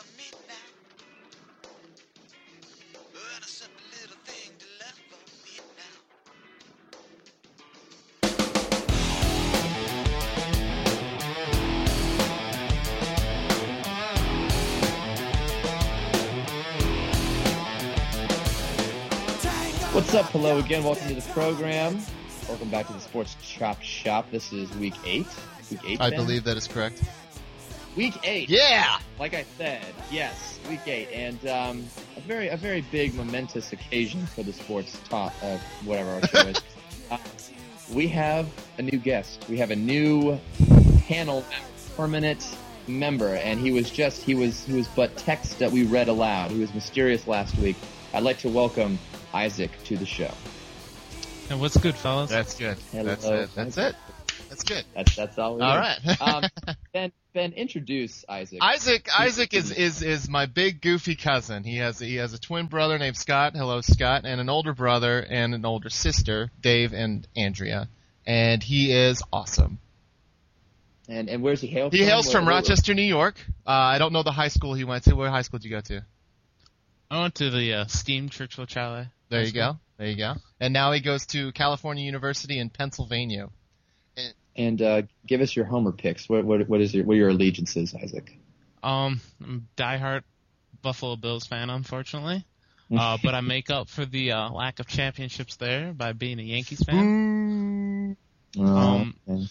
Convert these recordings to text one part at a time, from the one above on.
of midnight. And a simple little thing to love for midnight. What's up? Hello again. Welcome to the program. Welcome back to the Sports Chop Shop. This is week eight. Week eight. I Ben? believe that is correct. week eight. Yeah. Like I said, yes, week eight, and um, a very a very big momentous occasion for the sports talk, uh, whatever our show is. Uh, we have a new guest. We have a new panel permanent member, and he was just he was he was but text that we read aloud. He was mysterious last week. I'd like to welcome Isaac to the show. And what's good, fellas? That's good. Hello. That's it. That's it. That's good. That's that's all. We All do. um, Ben, Ben, introduce Isaac. Isaac Isaac is, is is my big goofy cousin. He has he has a twin brother named Scott. Hello Scott, and an older brother and an older sister, Dave and Andrea. And he is awesome. and and where's he hail He from? hails from Where- where- Rochester, New York. Uh, I don't know the high school he went to. What high school did you go to? I went to the uh, Steam Churchill Chalet. There you go. There you go. And now he goes to California University in Pennsylvania. And uh, give us your homer picks. What what what is your what are your allegiances, Isaac? Um, I'm a diehard Buffalo Bills fan, unfortunately. Uh, but I make up for the uh, lack of championships there by being a Yankees fan. Um, okay.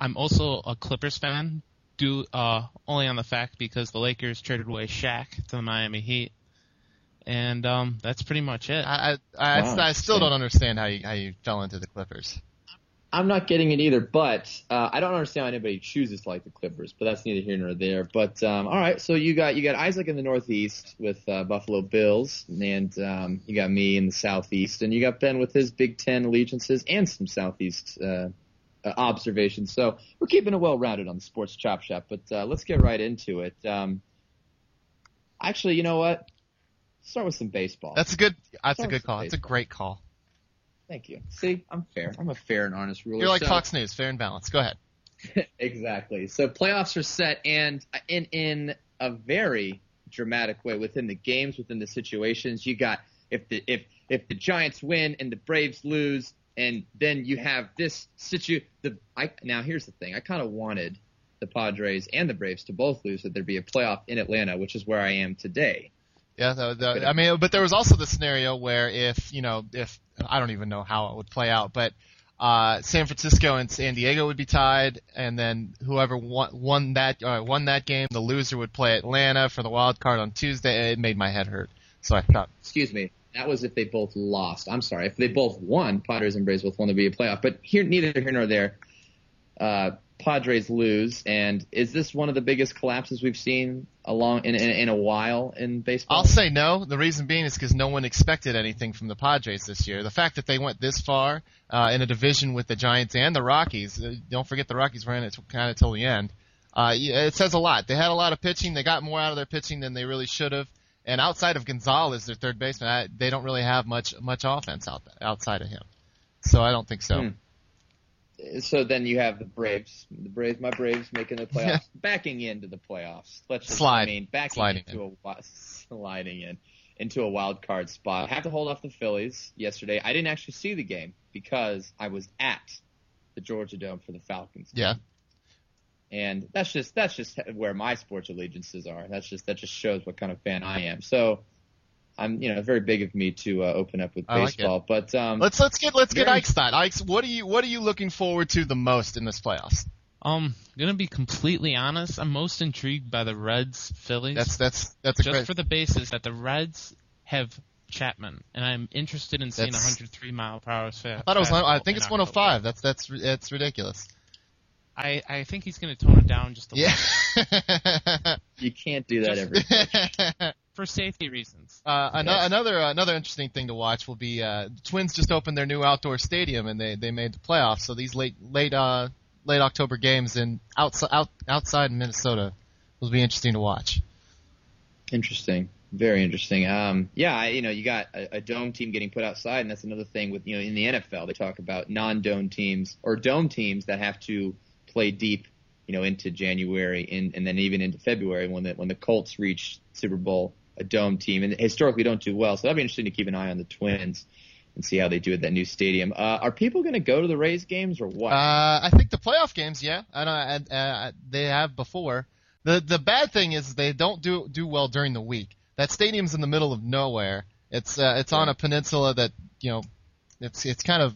I'm also a Clippers fan, due uh, only on the fact because the Lakers traded away Shaq to the Miami Heat, and um, that's pretty much it. I I, I, Wow. I still don't understand how you how you fell into the Clippers. I'm not getting it either, but uh, I don't understand why anybody chooses to like the Clippers. But that's neither here nor there. But um, all right, so you got you got Isaac in the Northeast with uh, Buffalo Bills, and um, you got me in the Southeast, and you got Ben with his Big Ten allegiances and some Southeast uh, uh, observations. So we're keeping it well rounded on the Sports Chop Shop. But uh, let's get right into it. Um, actually, you know what? Start with some baseball. That's a good. That's a good call. It's a great call. Thank you. See, I'm fair. I'm a fair and honest ruler. You're like So- Fox News, fair and balanced. Go ahead. exactly. So playoffs are set, and in in a very dramatic way within the games, within the situations, you got if the if if the Giants win and the Braves lose, and then you have this situ. The I now here's the thing. I kind of wanted the Padres and the Braves to both lose, that there'd be a playoff in Atlanta, which is where I am today. Yeah, the, the, I mean, but there was also the scenario where if you know, if I don't even know how it would play out, but uh, San Francisco and San Diego would be tied, and then whoever won, won that uh, won that game, the loser would play Atlanta for the wild card on Tuesday. It made my head hurt, so I thought, Excuse me. That was if they both lost. I'm sorry. If they both won, Padres and Braves both won to be a playoff. But here, neither here nor there. Uh, Padres lose, and is this one of the biggest collapses we've seen along in in, in a while in baseball? I'll say no. The reason being is because no one expected anything from the Padres this year. The fact that they went this far uh, in a division with the Giants and the Rockies, uh, don't forget the Rockies were in it kind of till the end. Uh, it says a lot. They had a lot of pitching. They got more out of their pitching than they really should have. And outside of Gonzalez, their third baseman, I, they don't really have much much offense out outside of him. So I don't think so. Hmm. So then you have the Braves, the Braves, my Braves making the playoffs, backing into the playoffs. Let's just, Slide. I mean, backing Sliding into a sliding in into a wild card spot. I have to hold off the Phillies yesterday. I didn't actually see the game because I was at the Georgia Dome for the Falcons. Yeah. and that's just that's just where my sports allegiances are. That's just that just shows what kind of fan I am. So I'm you know very big of me to uh, open up with I like baseball, but um, Let's let's get let's get Ike's thought. Ike's, what are you what are you looking forward to the most in this playoffs? Um, gonna be completely honest, I'm most intrigued by the Reds Phillies. That's that's that's a just great. for the basis that the Reds have Chapman, and I'm interested in seeing That's- 103 mile per hour. Fa- I thought it was. I think it's 105. That's that's that's ridiculous. I I think he's gonna tone it down just a Yeah. little you can't do that Just- every. for safety reasons. uh, ano- Yes. Another another interesting thing to watch will be uh, the Twins just opened their new outdoor stadium and they they made the playoffs. So these late late uh late October games in outside out, outside Minnesota will be interesting to watch. Interesting. Very interesting. Um, yeah, I, you know, you got a, a dome team getting put outside, and that's another thing with you know in the NFL they talk about non-dome teams or dome teams that have to play deep you know, into January and, and then even into February when the when the Colts reach Super Bowl, a dome team, and historically don't do well. So that'll be interesting to keep an eye on the Twins and see how they do at that new stadium. Uh, are people going to go to the Rays games or what? Uh, I think the playoff games, yeah, I don't, uh, they have before. The the bad thing is they don't do do well during the week. That stadium's in the middle of nowhere. It's uh, it's on a peninsula that you know, it's it's kind of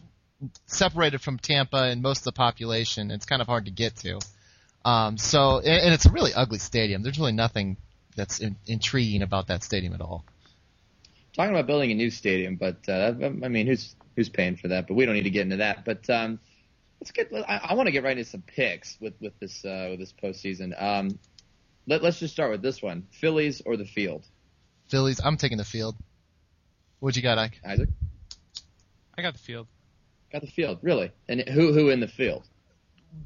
separated from Tampa and most of the population. It's kind of hard to get to. Um, so and it's a really ugly stadium. There's really nothing that's in, intriguing about that stadium at all. Talking about building a new stadium, but uh, I mean, who's who's paying for that? But we don't need to get into that. But um, let's get. I, I want to get right into some picks with with this uh, with this postseason. Um, let, let's just start with this one: Phillies or the field. Phillies. I'm taking the field. What you got, Ike? Isaac I got the field. got the field, really. And who who in the field?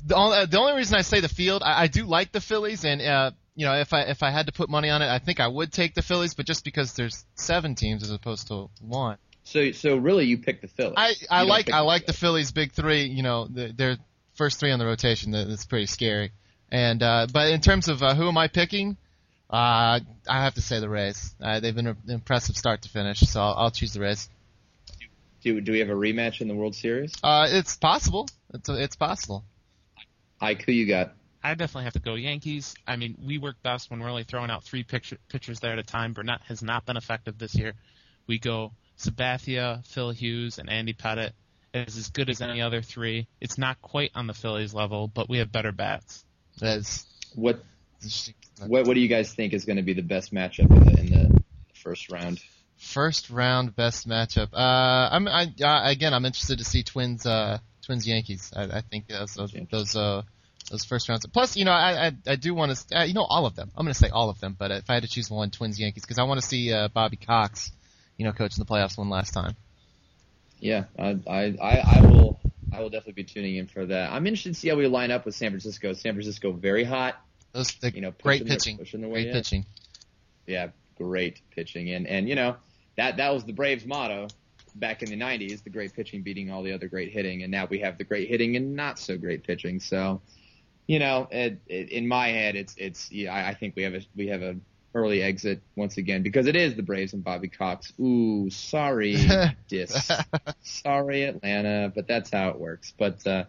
the only, uh, the only reason I say the field, I, I do like the Phillies, and uh, you know, if I if I had to put money on it, I think I would take the Phillies, but just because there's seven teams as opposed to one, So so really, you pick the Phillies. I I don't like I like the Phillies big three. You know, the, their first three on the rotation. that- That's pretty scary. And uh, but in terms of uh, who am I picking, uh, I have to say the Rays. Uh, they've been an impressive start to finish, so I'll, I'll choose the Rays. Do do we have a rematch in the World Series? Uh, it's possible. It's it's possible. Ike, who you got? I definitely have to go Yankees. I mean, we work best when we're only throwing out three picture, pitchers there at a time. Burnett has not been effective this year. We go Sabathia, Phil Hughes, and Andy Pettitte. It's as good as any other three. It's not quite on the Phillies level, but we have better bats. That's What what what do you guys think is going to be the best matchup in the, in the first round? First round best matchup. Uh, I'm I, again. I'm interested to see Twins uh, Twins Yankees. I, I think those those those, uh, those first rounds. Plus, you know, I I, I do want to. Uh, you know, all of them. I'm going to say all of them. But if I had to choose one, Twins Yankees, because I want to see uh, Bobby Cox, you know, coach in the playoffs one last time. Yeah, I, I, I, I will, I will definitely be tuning in for that. I'm interested to see how we line up with San Francisco. San Francisco very hot. Those the You know, great pushing their- pitching. pushing their way Great in. pitching. Yeah, great pitching, and and you know that that was the Braves' motto back in the '90s: the great pitching beating all the other great hitting, and now we have the great hitting and not so great pitching. So, you know, it, it, in my head, it's it's yeah, I, I think we have a we have a early exit once again because it is the Braves and Bobby Cox. Ooh, sorry, dis, sorry Atlanta, but that's how it works. But uh,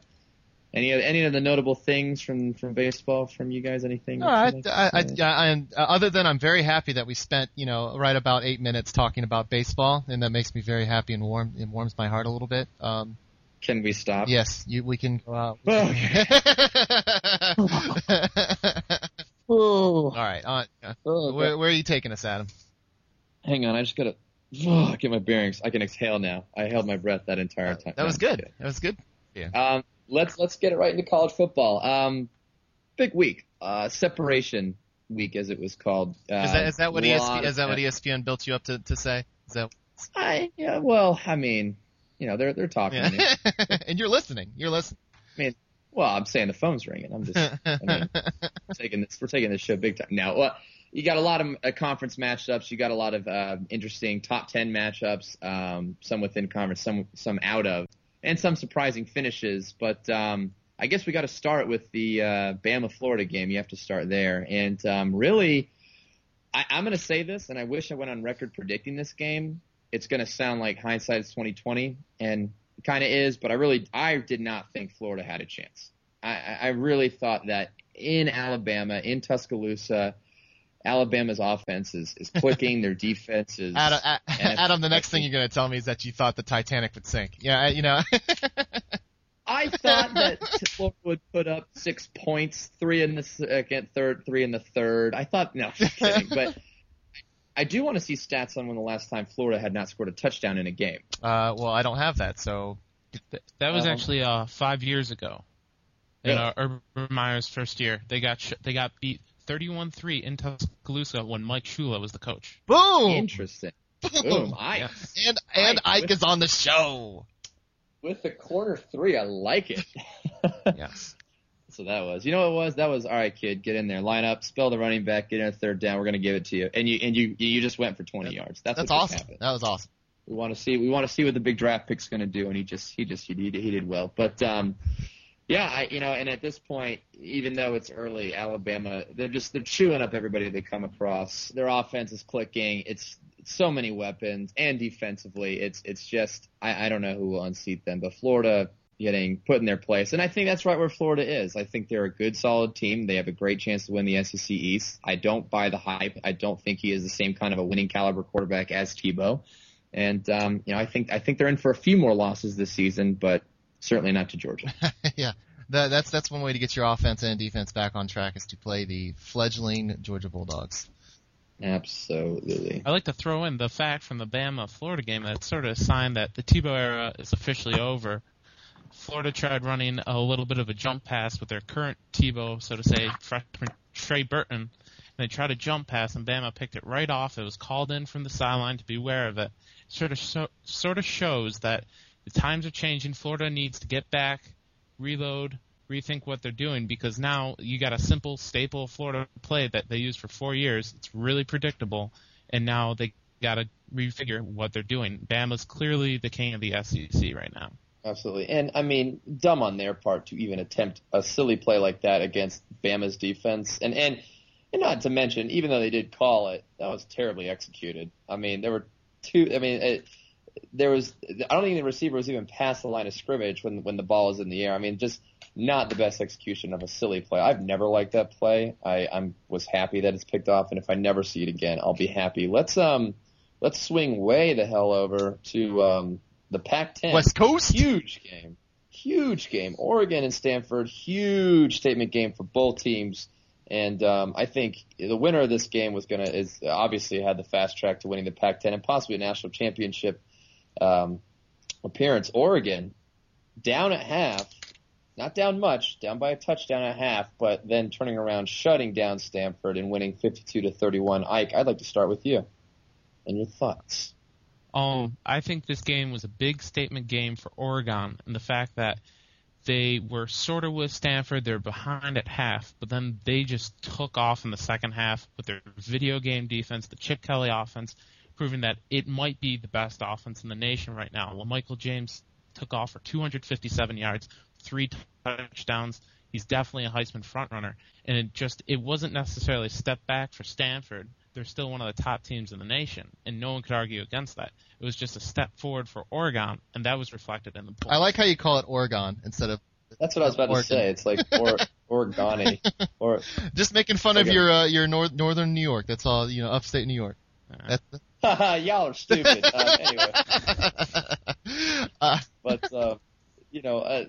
any any of the notable things from from baseball from you guys? Anything? No, I, I, I, I, am uh, other than I'm very happy that we spent, you know, right about eight minutes talking about baseball, and that makes me very happy and warm. It warms my heart a little bit. Um, Can we stop? yes, you, we can go out. Okay. All right. Uh, uh, Oh, where, where are you taking us, Adam? Hang on, I just gotta oh, get my bearings. I can exhale now. I held my breath that entire time. That was good. That was good. Um, let's let's get it right into college football. Um, big week, uh, separation week as it was called. Uh, Is that is that what lot ESPN, is that what ESPN built you up to, to say? Is that I yeah, well, I mean, you know, they're they're talking. to me. and you're listening. You're listening. I mean, Well, I'm saying the phone's ringing. I'm just I mean, taking this. We're taking this show big time now. Well, you got a lot of uh, conference matchups. You got a lot of uh, interesting top ten matchups. Um, some within conference, some some out of, and some surprising finishes. But um, I guess we got to start with the uh, Bama Florida game. You have to start there, and um, really, I, I'm going to say this, and I wish I went on record predicting this game. It's going to sound like hindsight is 2020, and it kind of is. But I really, I did not think Florida had a chance. I, I I really thought that in Alabama, in Tuscaloosa, Alabama's offense is, is clicking. their defense is. Adam, Adam, the next thing you're going to tell me is that you thought the Titanic would sink. Yeah, I- you know. I thought that Florida would put up six points, three in the second, third, three in the third. I thought, no, just kidding. but I do want to see stats on when the last time Florida had not scored a touchdown in a game. uh, well, I don't have that, so That was Um, actually uh, five years ago. In Really? uh, Urban Meyer's first year, they got sh- they got beat 31-3 in Tuscaloosa when Mike Shula was the coach. boom, Interesting. Boom. I, Yes. and and Ike Ike is on the show. with the corner three, I like it. Yes. So that was, you know what it was? That was, all right, kid, get in there, line up, spell the running back, get in a third down. We're going to give it to you. And you, and you, you just went for 20 yards. That's, That's what awesome. happened. That was awesome. We want to see, we want to see what the big draft pick's going to do. And he just, he just, he did, he did well. But, um, Yeah, I, you know, and at this point, even though it's early, Alabama, they're just they're chewing up everybody they come across. Their offense is clicking. It's so many weapons, and defensively, it's it's just I, I don't know who will unseat them, but Florida getting put in their place, and I think that's right where Florida is. I think they're a good, solid team. They have a great chance to win the SEC East. I don't buy the hype. I don't think he is the same kind of a winning caliber quarterback as Tebow, and um, you know, I think I think they're in for a few more losses this season, but certainly not to Georgia. yeah. That, that's that's one way to get your offense and defense back on track is to play the fledgling Georgia Bulldogs. Absolutely. I like to throw in the fact from the Bama Florida game that's sort of a sign that the Tebow era is officially over. Florida tried running a little bit of a jump pass with their current Tebow, so to say, freshman Trey Burton, and they tried a jump pass, and Bama picked it right off. It was called in from the sideline to be aware of it. it sort of so, sort of shows that the times are changing. Florida needs to get back, reload, rethink what they're doing because now you got a simple staple Florida play that they used for four years. It's really predictable, and now they got to refigure what they're doing. Bama's clearly the king of the SEC right now. Absolutely. And I mean, dumb on their part to even attempt a silly play like that against Bama's defense. And, and, and not to mention, even though they did call it, that was terribly executed. I mean, there were two, I mean, it, there was, I don't think the receiver was even past the line of scrimmage when, when the ball was in the air. I mean, just not the best execution of a silly play. I've never liked that play. I, I'm, was happy that it's picked off. And if I never see it again, I'll be happy. Let's, um, let's swing way the hell over to, um, the Pac-10. West Coast. Huge game. Huge game. Oregon and Stanford. Huge statement game for both teams. And um, I think the winner of this game was gonna is obviously had the fast track to winning the Pac-10 and possibly a national championship um, appearance. Oregon down at half, not down much, down by a touchdown at half, but then turning around, shutting down Stanford and winning 52 to 31. Ike, I'd like to start with you and your thoughts. Um, I think this game was a big statement game for Oregon, and the fact that they were sort of with Stanford, they're behind at half, but then they just took off in the second half with their video game defense, the Chip Kelly offense, proving that it might be the best offense in the nation right now. Well, Michael James took off for 257 yards, three touchdowns. He's definitely a Heisman frontrunner, and it just it wasn't necessarily a step back for Stanford they're still one of the top teams in the nation, and no one could argue against that. It was just a step forward for Oregon, and that was reflected in the points. I like how you call it Oregon instead of. That's what I was about Oregon. to say. It's like or, Oregoni, or just making fun of your uh, your north, northern New York. That's all. You know, upstate New York. Uh, Y'all are stupid. uh, anyway, uh, but uh, you know, uh,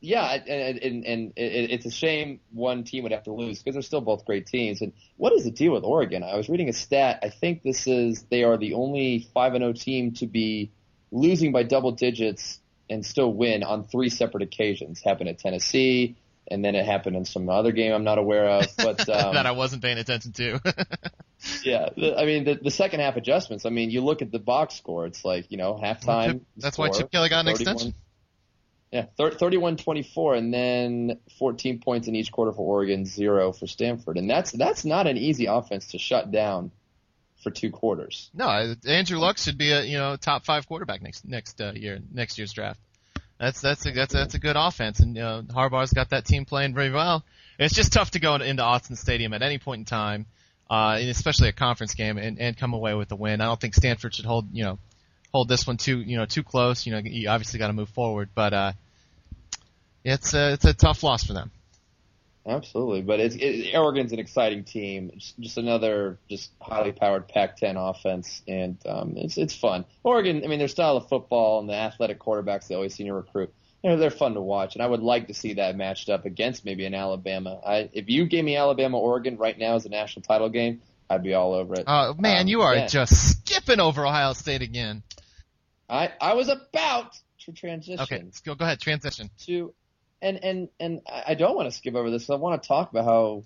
yeah, and, and, and it's a shame one team would have to lose because they're still both great teams. And what is the deal with Oregon? I was reading a stat. I think this is they are the only five and zero team to be losing by double digits and still win on three separate occasions. Happened at Tennessee, and then it happened in some other game I'm not aware of. But um, that I wasn't paying attention to. yeah, I mean the, the second half adjustments. I mean, you look at the box score. It's like you know halftime. That's score, why Chip Kelly got an extension. Yeah, 31-24, and then 14 points in each quarter for Oregon, zero for Stanford, and that's that's not an easy offense to shut down for two quarters. No, Andrew Luck should be a you know top five quarterback next next uh, year next year's draft. That's that's a, that's that's a good offense, and you know, Harbaugh's got that team playing very well. It's just tough to go into Autzen Stadium at any point in time, uh, especially a conference game, and, and come away with a win. I don't think Stanford should hold you know hold this one too, you know, too close. You know, you obviously got to move forward, but uh, it's a, it's a tough loss for them. Absolutely, but it's it, Oregon's an exciting team. It's just another just highly powered Pac-10 offense, and um, it's it's fun. Oregon, I mean, their style of football and the athletic quarterbacks they always seem to recruit, you know, they're fun to watch, and I would like to see that matched up against maybe an Alabama. I, if you gave me Alabama Oregon right now as a national title game, I'd be all over it. Oh man, um, you are yeah. just skipping over Ohio State again. I I was about to transition. Okay, go go ahead. Transition to, and and and I don't want to skip over this. I want to talk about how,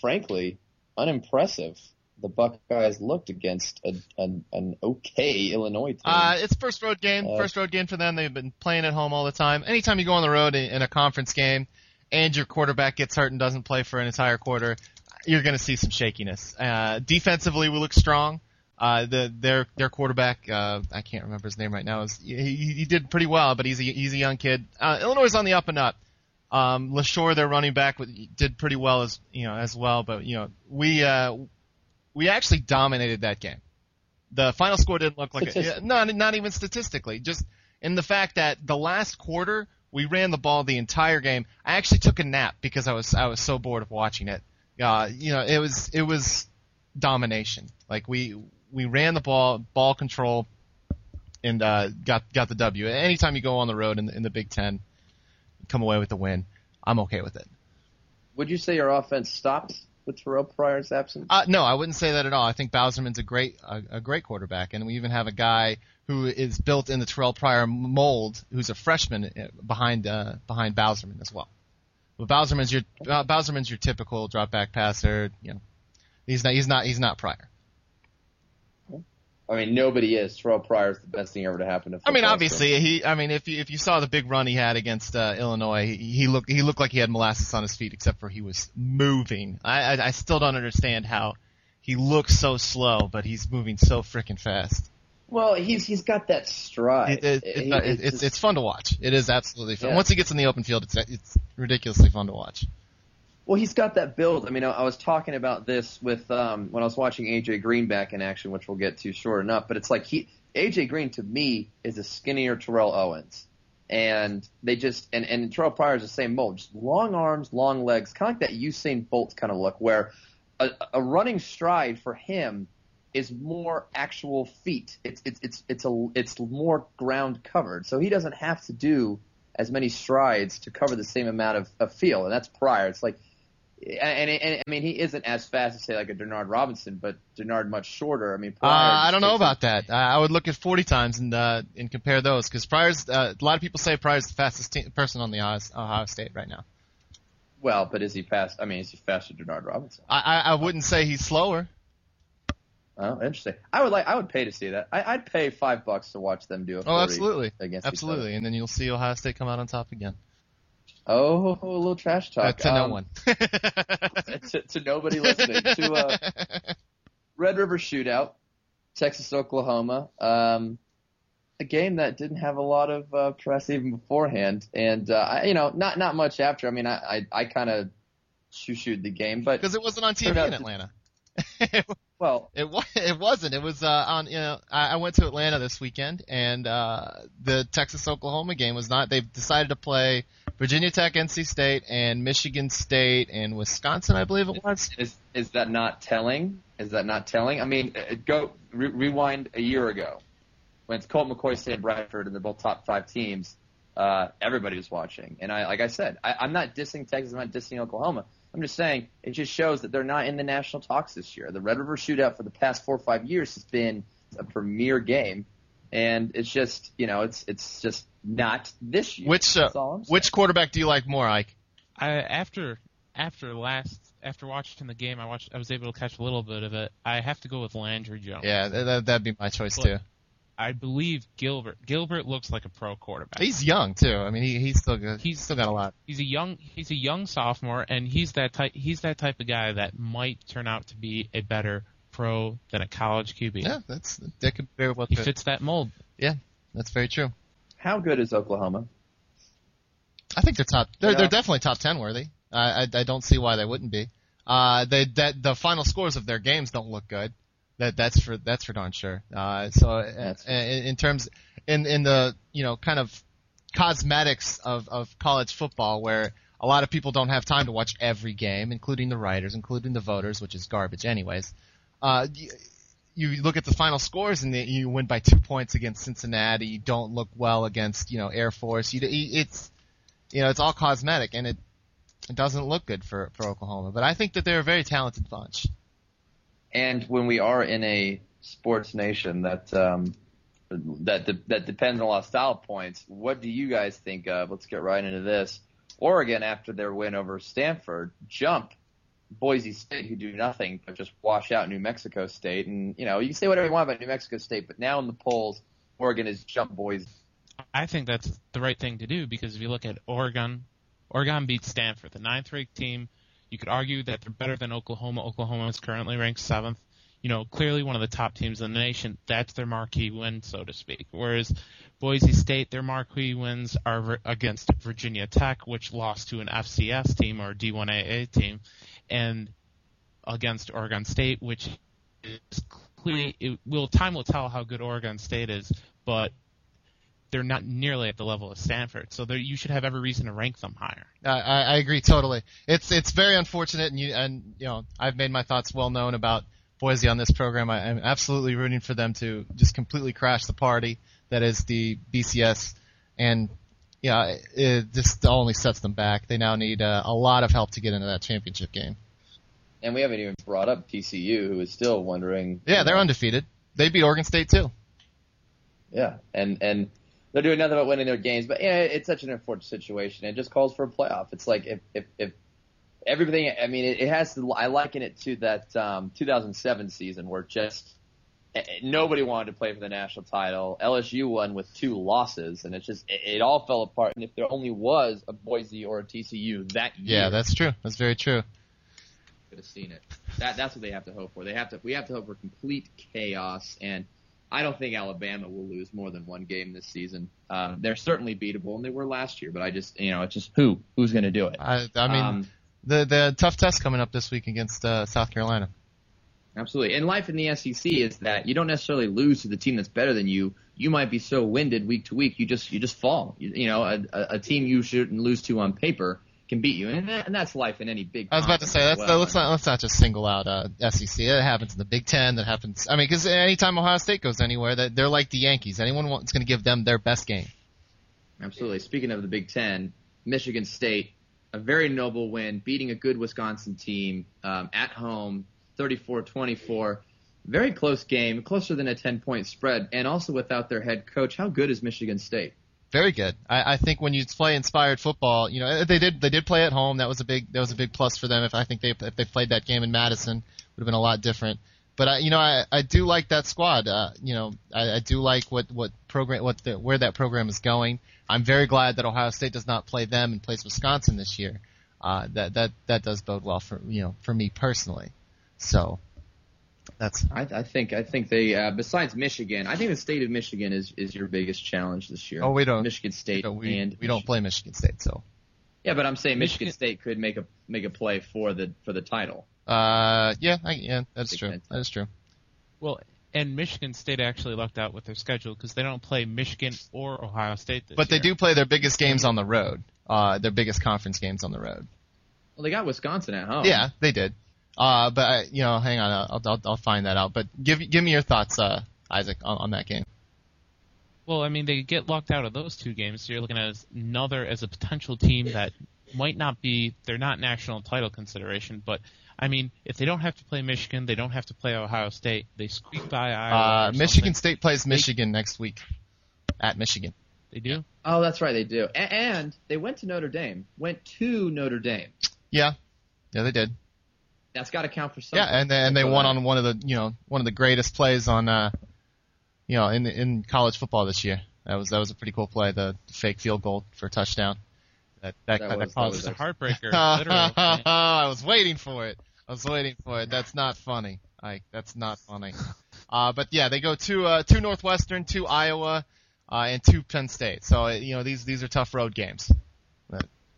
frankly, unimpressive the Buckeyes looked against a, an, an okay Illinois team. Uh, it's first road game. Uh, first road game for them. They've been playing at home all the time. Anytime you go on the road in, in a conference game, and your quarterback gets hurt and doesn't play for an entire quarter, you're going to see some shakiness. Uh, defensively, we look strong. Uh, the their their quarterback, uh, I can't remember his name right now. Is he, he did pretty well, but he's a he's a young kid. Uh, Illinois is on the up and up. Um, Leshoure, their running back, did pretty well as you know as well. But you know, we uh, we actually dominated that game. The final score didn't look like it. Not not even statistically, just in the fact that the last quarter we ran the ball the entire game. I actually took a nap because I was I was so bored of watching it. Uh, you know, it was it was domination. Like we we ran the ball, ball control, and uh, got got the W. Anytime you go on the road in the, in the Big Ten, come away with the win, I'm okay with it. Would you say your offense stopped with Terrell Pryor's absence? Uh, no, I wouldn't say that at all. I think Bauserman's a great a, a great quarterback, and we even have a guy who is built in the Terrell Pryor mold, who's a freshman uh, behind uh, behind Bauserman as well. But Bauserman's your uh, Bauserman's your typical drop back passer. You know, he's not he's not he's not Pryor. I mean, nobody is. Terrell Pryor is the best thing ever to happen to. I mean, obviously, he. I mean, if you if you saw the big run he had against uh, Illinois, he, he looked he looked like he had molasses on his feet, except for he was moving. I I, I still don't understand how he looks so slow, but he's moving so freaking fast. Well, he's he's got that stride. It, it, it, he, it's, it's, it's fun to watch. It is absolutely fun. Yeah. Once he gets in the open field, it's it's ridiculously fun to watch. Well, he's got that build. I mean, I, I was talking about this with um, when I was watching AJ Green back in action, which we'll get to short enough. But it's like he AJ Green to me is a skinnier Terrell Owens, and they just and and Terrell Pryor is the same mold, just long arms, long legs, kind of like that Usain Bolt kind of look, where a, a running stride for him is more actual feet. It's it's it's it's a it's more ground covered, so he doesn't have to do as many strides to cover the same amount of, of field, and that's Pryor. It's like and, and, and, I mean, he isn't as fast as say like a Denard Robinson, but Denard much shorter. I mean, uh, I don't know about that. I would look at 40 times and uh, and compare those because Pryor's uh, a lot of people say Pryor's the fastest te- person on the Ohio, Ohio State right now. Well, but is he fast? I mean, is he faster than Denard Robinson? I, I I wouldn't say he's slower. Oh, interesting. I would like. I would pay to see that. I, would pay five bucks to watch them do it. Oh, absolutely. Against absolutely, and then you'll see Ohio State come out on top again. Oh, a little trash talk. Uh, to um, no one. to, to, nobody listening. to uh, Red River Shootout, Texas Oklahoma. Um, a game that didn't have a lot of uh, press even beforehand, and uh, I, you know, not not much after. I mean, I I, I kind of shoo shooed the game, but because it wasn't on TV in Atlanta. well, it was it wasn't. It was uh, on. You know, I, I went to Atlanta this weekend, and uh, the Texas Oklahoma game was not. They decided to play Virginia Tech, NC State, and Michigan State and Wisconsin, I believe it was. Is is that not telling? Is that not telling? I mean, uh, go re- rewind a year ago when it's Colt McCoy, State, Bradford, and they're both top five teams. Uh, everybody was watching, and I, like I said, I, I'm not dissing Texas. I'm not dissing Oklahoma. I'm just saying it just shows that they're not in the national talks this year. The Red River Shootout for the past four or five years has been a premier game, and it's just you know it's it's just not this year. Which uh, which quarterback do you like more, Ike? I, after after last after watching the game, I watched I was able to catch a little bit of it. I have to go with Landry Jones. Yeah, that, that'd be my choice but, too. I believe Gilbert. Gilbert looks like a pro quarterback. He's young too. I mean, he, he's still good. He's still got a lot. He's a young he's a young sophomore, and he's that type he's that type of guy that might turn out to be a better pro than a college QB. Yeah, that's that could very well. He fit. fits that mold. Yeah, that's very true. How good is Oklahoma? I think they're top. They're yeah. they're definitely top ten worthy. I, I I don't see why they wouldn't be. Uh, they that the final scores of their games don't look good. That that's for that's for darn sure. Uh, so uh, in, in terms in in the you know kind of cosmetics of of college football where a lot of people don't have time to watch every game, including the writers, including the voters, which is garbage anyways. Uh, you, you look at the final scores and you win by two points against Cincinnati. You don't look well against you know Air Force. You, it's you know it's all cosmetic and it it doesn't look good for for Oklahoma. But I think that they're a very talented bunch. And when we are in a sports nation that um, that de- that depends on a lot of style points, what do you guys think of? Let's get right into this. Oregon, after their win over Stanford, jump Boise State, who do nothing but just wash out New Mexico State. And you know, you can say whatever you want about New Mexico State, but now in the polls, Oregon has jumped Boise. I think that's the right thing to do because if you look at Oregon, Oregon beat Stanford, the ninth ranked team you could argue that they're better than Oklahoma. Oklahoma is currently ranked seventh. you know, clearly one of the top teams in the nation. That's their marquee win, so to speak. Whereas Boise State, their marquee wins are against Virginia Tech, which lost to an FCS team or D1AA team, and against Oregon State, which is clearly it will time will tell how good Oregon State is, but they're not nearly at the level of Stanford. So you should have every reason to rank them higher. I, I I agree totally. It's it's very unfortunate, and you and you know I've made my thoughts well known about Boise on this program. I, I'm absolutely rooting for them to just completely crash the party that is the BCS, and yeah, it, it just only sets them back. They now need uh, a lot of help to get into that championship game. And we haven't even brought up TCU, who is still wondering. Yeah, they're know, undefeated. They beat Oregon State too. Yeah, and and they're doing nothing but winning their games. But yeah, it's such an unfortunate situation. It just calls for a playoff. It's like if if, if everything. I mean, it, it has to. I liken it to that um, 2007 season where just eh, eh, nobody wanted to play for the national title. LSU won with two losses, and it just it, it all fell apart. And if there only was a Boise or a TCU that year, Yeah, that's true. That's very true. could have seen it. That that's what they have to hope for. They have to. We have to hope for complete chaos, and I don't think Alabama will lose more than one game this season. Um, they're certainly beatable, and they were last year. But I just, you know, it's just who who's going to do it. I, I mean, Um, the the tough test coming up this week against uh, South Carolina. Absolutely. And life in the SEC is that you don't necessarily lose to the team that's better than you. You might be so winded week to week, you just you just fall. You, you know, a, a a team you shouldn't lose to on paper can beat you, and, that, and that's life in any big. I was about to say that's well. let's not let's not just single out uh, SEC. That happens in the Big Ten. That happens. I mean, because anytime Ohio State goes anywhere, that they're like the Yankees. Anyone wants going to give them their best game. Absolutely. Speaking of the Big Ten, Michigan State, a very noble win, beating a good Wisconsin team um, at home, 34-24. Very close game, closer than a 10-point spread, and also without their head coach. How good is Michigan State? Very good. I, I think when you play inspired football, you know they did they did play at home. That was a big that was a big plus for them. If I think they if they played that game in Madison, would have been a lot different. But I, you know, I, I do like that squad. Uh, you know, I, I do like what what program what the, where that program is going. I'm very glad that Ohio State does not play them and plays Wisconsin this year. Uh, that that that does bode well for you know for me personally. So that's I, I think I think they uh, besides Michigan, I think the state of Michigan is is your biggest challenge this year. oh we don't Michigan State we, we, and we don't play Michigan State so Yeah, but I'm saying Michigan, Michigan- State could make a make a play for the for the title. uh yeah I, yeah that's true that is true. Well, and Michigan State actually lucked out with their schedule because they don't play Michigan or Ohio State this But they year. do play their biggest games on the road. Uh, their biggest conference games on the road. Well, they got Wisconsin at home. Yeah, they did. Uh, but I, you know, hang on, I'll, I'll I'll find that out. But give give me your thoughts, uh, Isaac, on, on that game. Well, I mean, they get locked out of those two games. So you're looking at another as a potential team that might not be. They're not national title consideration, but I mean, if they don't have to play Michigan, they don't have to play Ohio State. They squeak by Iowa. Uh, Michigan. State plays Michigan next week at Michigan. They do. Oh, that's right, they do. A- and they went to Notre Dame. Went to Notre Dame. Yeah, yeah, they did. That's got to count for something. Yeah, and they, and they But, won on one of the you know one of the greatest plays on uh, you know in in college football this year. That was that was a pretty cool play, the fake field goal for a touchdown. That that, That that, was- that caused was a heartbreaker. literally. I was waiting for it. I was waiting for it. That's not funny. Ike, that's not funny. Uh, but yeah, they go to uh, to Northwestern, to Iowa, uh, and to Penn State. So uh, you know these these are tough road games.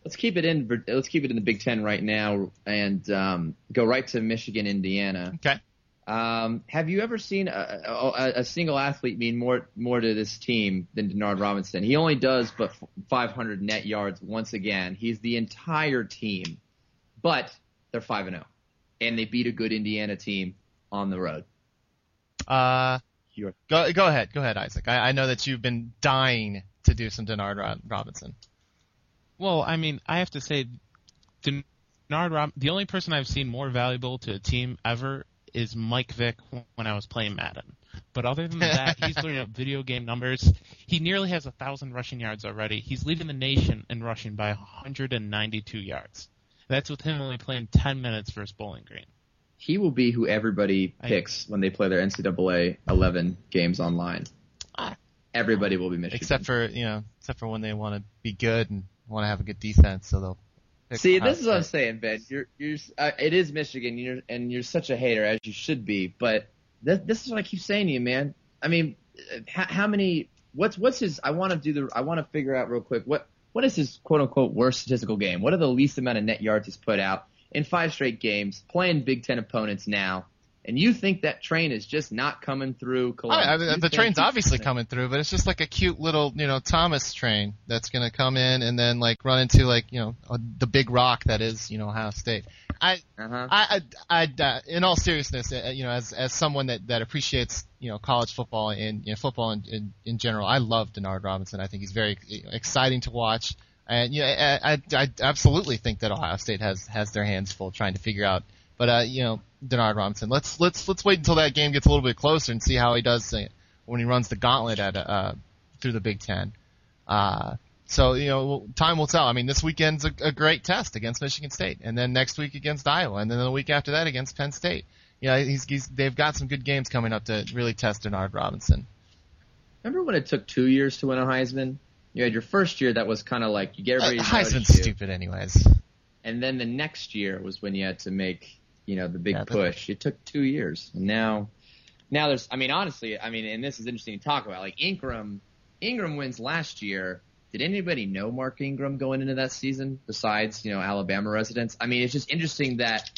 Let's keep it in. Let's keep it in the Big Ten right now, and um, go right to Michigan, Indiana. Okay. Um, have you ever seen a, a, a single athlete mean more more to this team than Denard Robinson? He only does but 500 net yards once again. He's the entire team, but they're five and zero, and they beat a good Indiana team on the road. Uh, go go ahead, go ahead, Isaac. I, I know that you've been dying to do some Denard Robinson. Well, I mean, I have to say, Denard Rob, the only person I've seen more valuable to a team ever is Mike Vick when I was playing Madden. But other than that, he's putting up video game numbers. He nearly has a thousand rushing yards already. He's leading the nation in rushing by 192 yards. That's with him only playing 10 minutes versus Bowling Green. He will be who everybody I- picks when they play their NCAA 11 games online. Ah. Everybody will be Michigan. Except for you know, except for when they want to be good and want to have a good defense, so they'll. pick See, this is what I'm saying, Ben. You're, you're, uh, it is Michigan, you're, and you're such a hater as you should be. But this, this is what I keep saying to you, man. I mean, how, how many? What's what's his? I want to do the. I want to figure out real quick what what is his quote unquote worst statistical game? What are the least amount of net yards he's put out in five straight games, playing Big Ten opponents now? And you think that train is just not coming through Columbus? I, mean, the train's obviously coming through, but it's just like a cute little, you know, Thomas train that's going to come in and then like run into like, you know, uh, the big rock that is, you know, Ohio State. I, Uh-huh. I, I, I, uh, in all seriousness, uh, you know, as as someone that that appreciates, you know, college football and you know, football in, in in general, I love Denard Robinson. I think he's very exciting to watch, and you know, I, I, I absolutely think that Ohio State has has their hands full trying to figure out. But uh, you know, Denard Robinson. Let's let's let's wait until that game gets a little bit closer and see how he does uh, when he runs the gauntlet at uh through the Big Ten. Uh, so you know, time will tell. I mean, this weekend's a, a great test against Michigan State, and then next week against Iowa, and then the week after that against Penn State. Yeah, he's, he's they've got some good games coming up to really test Denard Robinson. Remember when it took two years to win a Heisman? You had your first year that was kind of like you get Uh, everybody. to notice Heisman's you. stupid, anyways. and then the next year was when you had to make you know the big Yeah, push. It took two years, and now now there's. I mean, honestly, I mean, and this is interesting to talk about. Like Ingram, Ingram wins last year. Did anybody know Mark Ingram going into that season besides you know Alabama residents? I mean, it's just interesting that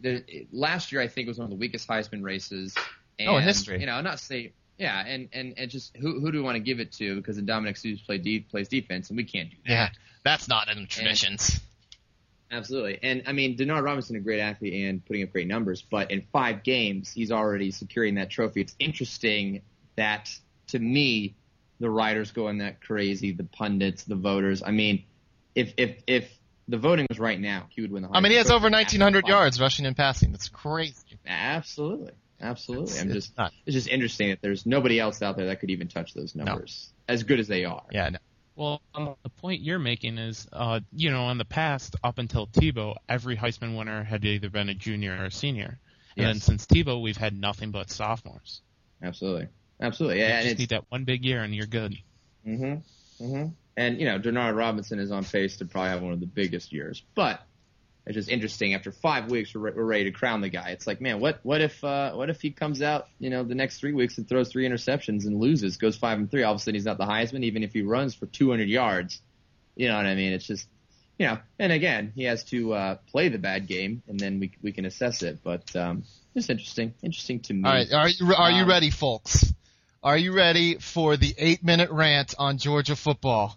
the last year I think was one of the weakest Heisman races. And, Oh, in history. You know, not say. Yeah, and, and, and just who who do we want to give it to? Because the Ndamukong Suh play de- plays defense, and we can't do that. Yeah, that's not in the traditions. Absolutely. And I mean, Denard Robinson, a great athlete and putting up great numbers, but in five games, he's already securing that trophy. It's interesting that, to me, the writers going that crazy, the pundits, the voters. I mean, if, if, if the voting was right now, he would win the I mean, he has over 1,900 yards rushing and passing. That's crazy. Absolutely. Absolutely. It's- I'm just, not- it's just interesting that there's nobody else out there that could even touch those numbers as good as they are. Yeah, no. Well, um, the point you're making is, uh, you know, in the past, up until Tebow, every Heisman winner had either been a junior or a senior. And then since Tebow, we've had nothing but sophomores. Absolutely. Absolutely. You Yeah. And just it's, need that one big year and you're good. Mm-hmm. Mm-hmm. And you know, Denard Robinson is on pace to probably have one of the biggest years. But it's just interesting. After five weeks, we're, re- we're ready to crown the guy. It's like, man, what what if uh, what if he comes out, you know, the next three weeks and throws three interceptions and loses, goes five and three. All of a sudden, he's not the Heisman, even if he runs for 200 yards. You know what I mean? It's just, you know. And again, he has to uh, play the bad game, and then we we can assess it. But um, just interesting, interesting to me. All right, are you are you Um, ready, folks? Are you ready for the eight minute rant on Georgia football?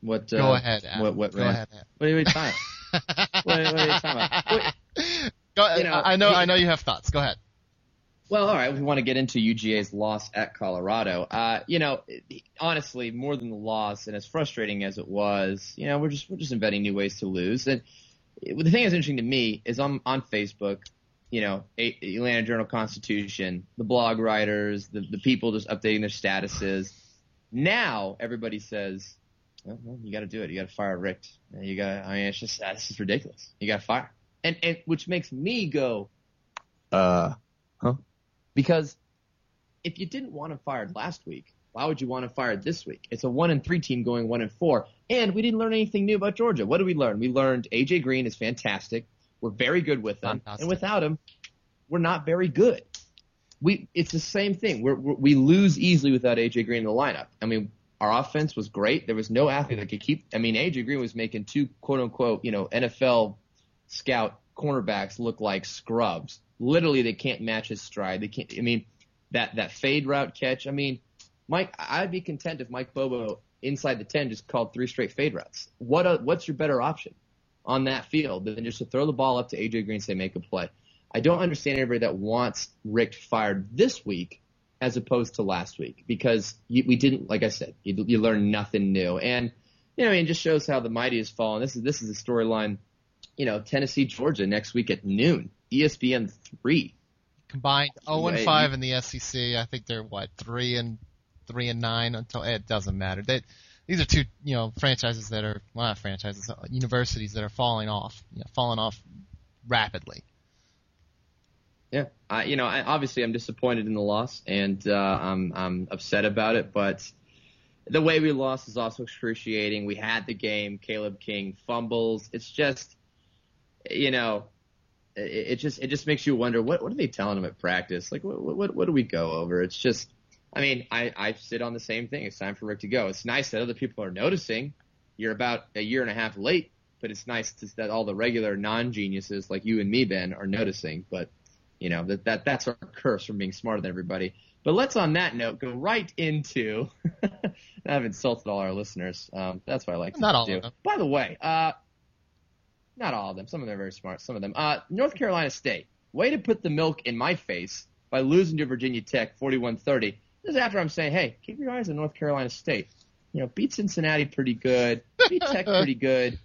What? Uh, Go ahead. Adam. What? What? Go rant? ahead. Adam. What are you talking? What- what are you talking about? Go, You know, I know. I know you have thoughts. Go ahead. Well, all right. We want to get into UGA's loss at Colorado. Uh, you know, honestly, more than the loss, and as frustrating as it was, you know, we're just we're just inventing new ways to lose. And the thing that's interesting to me is on on Facebook, you know, Atlanta Journal Constitution, the blog writers, the the people just updating their statuses. Now everybody says, well, well you got to do it. You got to fire Rick. You got. I mean, it's just this is ridiculous. You got to fire. And and which makes me go, uh, huh? Because if you didn't want him fired last week, why would you want him fired this week? It's a one and three team going one and four, and we didn't learn anything new about Georgia. What did we learn? We learned AJ Green is fantastic. We're very good with him, Fantastic. and without him, we're not very good. We it's the same thing. We're, we're, we lose easily without AJ Green in the lineup. I mean, our offense was great. There was no athlete that could keep. I mean, AJ Green was making two quote unquote you know NFL scout cornerbacks look like scrubs. Literally, they can't match his stride. They can't. I mean, that that fade route catch. I mean, Mike, I'd be content if Mike Bobo inside the ten just called three straight fade routes. What a, what's your better option on that field than just to throw the ball up to AJ Green and say make a play? I don't understand everybody that wants Rick fired this week as opposed to last week because you, we didn't, like I said, you, you learned nothing new, and you know, I mean, it just shows how the mighty has fallen. This is this is the storyline. You know, Tennessee, Georgia next week at noon, ESPN three. Combined 0 and 5 in the SEC. I think they're what three and three and nine until it doesn't matter. They, these are two you know franchises that are well not franchises uh, universities that are falling off, you know, falling off rapidly. Yeah, I, you know, I, obviously I'm disappointed in the loss, and uh, I'm I'm upset about it. But the way we lost is also excruciating. We had the game. Caleb King fumbles. It's just, you know, it, it just it just makes you wonder what what are they telling them at practice? Like what what what do we go over? It's just I mean I I sit on the same thing. It's time for Rick to go. It's nice that other people are noticing. You're about a year and a half late, but it's nice to, that all the regular non geniuses like you and me Ben are noticing. But you know that that that's our curse from being smarter than everybody. But let's on that note go right into. I've insulted all our listeners. Um, that's what I like to Not all do. of them. By the way, uh, not all of them. Some of them are very smart. Some of them. Uh, North Carolina State. Way to put the milk in my face by losing to Virginia Tech 41-30. This is after I'm saying, hey, keep your eyes on North Carolina State. You know, beat Cincinnati pretty good. Beat Tech pretty good.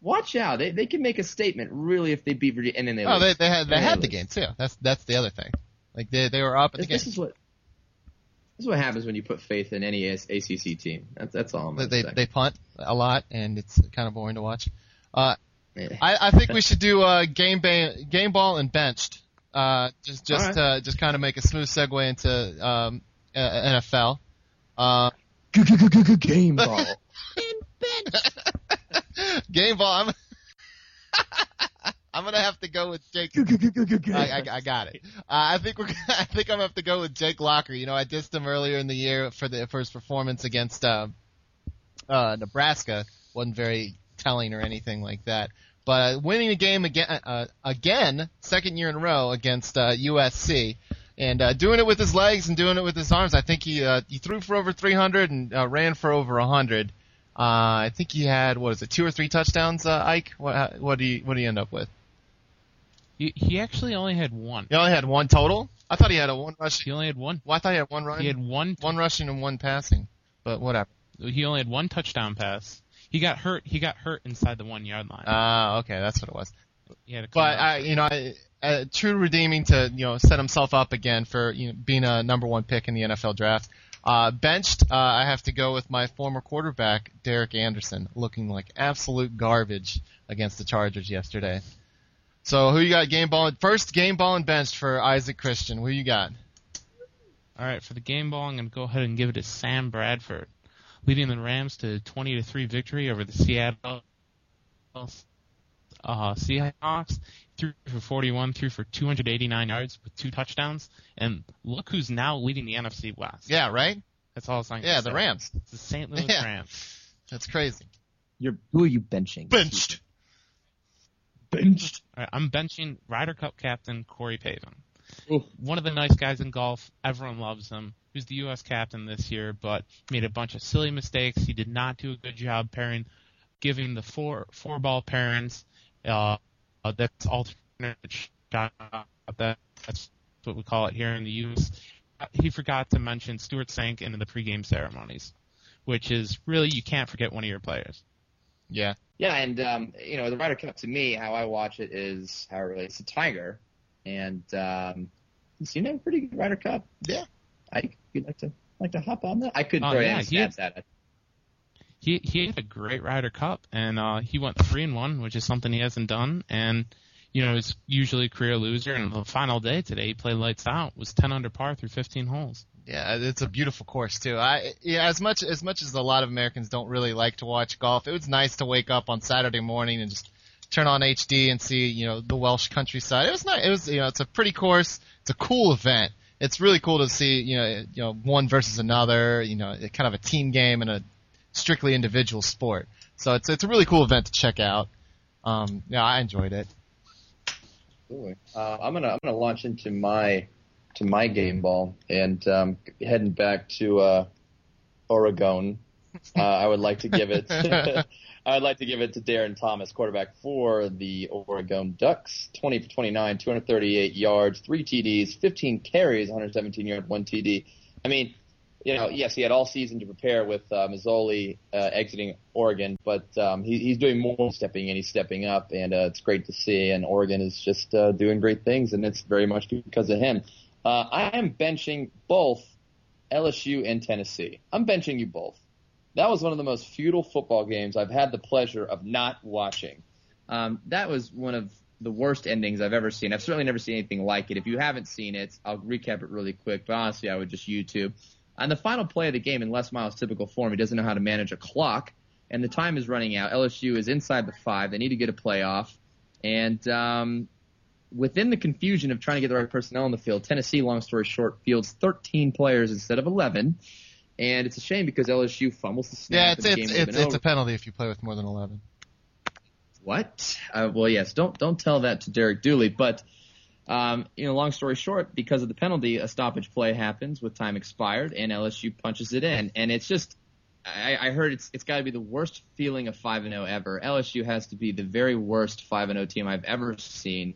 Watch out. They they can make a statement really if they beat Virginia and then they Oh, lose. they they had they And had they the game too. That's that's the other thing. Like they they were up at the This, game. this is what this is what happens when you put faith in any ACC team. That's that's all I'm They they, say. they punt a lot and it's kind of boring to watch. Uh, I, I think we should do uh, game ba- game ball and benched. Uh, just just All uh, just kind of make a smooth segue into um, uh, NFL. Uh, game ball. game ball. I'm I'm gonna have to go with Jake. I, I, I got it. Uh, I think we're. I think I'm gonna have to go with Jake Locker. You know, I dissed him earlier in the year for the for his performance against uh, uh, Nebraska. wasn't very telling or anything like that. But uh, winning a game again, uh, again, second year in a row against uh, USC, and uh, doing it with his legs and doing it with his arms. I think he uh, he threw for over 300 and uh, ran for over 100. Uh, I think he had what is it, two or three touchdowns? Uh, Ike, what what do you what do you end up with? He, he actually only had one. He only had one total. I thought he had a one rushing. He only had one. Well, I thought he had one run, He had one. one rushing and one passing. But whatever. He only had one touchdown pass. He got hurt. He got hurt inside the one yard line. Ah, okay, that's what it was. he had to come But. I, you know, I, uh, true redeeming to you know set himself up again for you know being a number one pick in the NFL draft. Uh, benched, uh, I have to go with my former quarterback Derek Anderson, looking like absolute garbage against the Chargers yesterday. So who you got game ball first game ball and benched for Isaac Christian? Who you got? All right, for the game ball, I'm going to go ahead and give it to Sam Bradford, leading the Rams to 20 to three victory over the Seattle uh, Seahawks. Threw for 41, threw for 289 yards with two touchdowns, and look who's now leading the NFC West. Yeah, right. That's all I'm Yeah, the say. Rams. It's the St. Louis Yeah. Rams. That's crazy. You're who are you benching? Benched. Benched. All right, I'm benching Ryder Cup captain Corey Pavin. Oof. One of the nice guys in golf. Everyone loves him. He was the U.S. captain this year, but made a bunch of silly mistakes. He did not do a good job pairing, giving the four four ball pairings. Uh, uh, that's alternate shot. That, that's what we call it here in the U.S. He forgot to mention Stewart Cink in the pregame ceremonies, which is really you can't forget one of your players. Yeah. Yeah, and um, you know the Ryder Cup to me, how I watch it is how it relates to Tiger, and um, you seem to a pretty good Ryder Cup. Yeah. I you'd like to like to hop on that. I couldn't Oh, throw yeah, any stats at it. He he had a great Ryder Cup, and uh, he went three and one, which is something he hasn't done. And you know, he's usually a career loser. And the final day today, he played lights out, was ten under par through 15 holes. Yeah, it's a beautiful course too. I yeah, as much as much as a lot of Americans don't really like to watch golf, it was nice to wake up on Saturday morning and just turn on HD and see you know the Welsh countryside. It was nice. It was you know it's a pretty course. It's a cool event. It's really cool to see you know you know one versus another. You know, kind of a team game and a strictly individual sport. So it's it's a really cool event to check out. Um, yeah, I enjoyed it. Absolutely. Uh, I'm gonna I'm gonna launch into my to my game ball and um, heading back to uh, Oregon. Uh, I would like to give it. I would like to give it to Darron Thomas, quarterback for the Oregon Ducks. 20 for 29, 238 yards, three TDs, 15 carries, 117 yard, one TD. I mean, you know, yes, he had all season to prepare with uh, Masoli uh, exiting Oregon, but um, he, he's doing more than stepping in. He's stepping up, and uh, it's great to see. And Oregon is just uh, doing great things, and it's very much because of him. Uh, I am benching both LSU and Tennessee. I'm benching you both. That was one of the most futile football games I've had the pleasure of not watching. Um, that was one of the worst endings I've ever seen. I've certainly never seen anything like it. If you haven't seen it, I'll recap it really quick. But honestly, I would just YouTube. On the final play of the game, in Les Miles' typical form, he doesn't know how to manage a clock, and the time is running out. LSU is inside the five. They need to get a playoff, and um, within the confusion of trying to get the right personnel on the field, Tennessee, long story short, fields 13 players instead of 11. And it's a shame because LSU fumbles the snap. Yeah, it's the it's it's, it's a penalty if you play with more than eleven. What? Uh, well, yes. Don't don't tell that to Derek Dooley. But um, you know, long story short, because of the penalty, a stoppage play happens with time expired, and LSU punches it in, and it's just. I, I heard it's it's got to be the worst feeling of five and zero ever. LSU has to be the very worst five and zero team I've ever seen.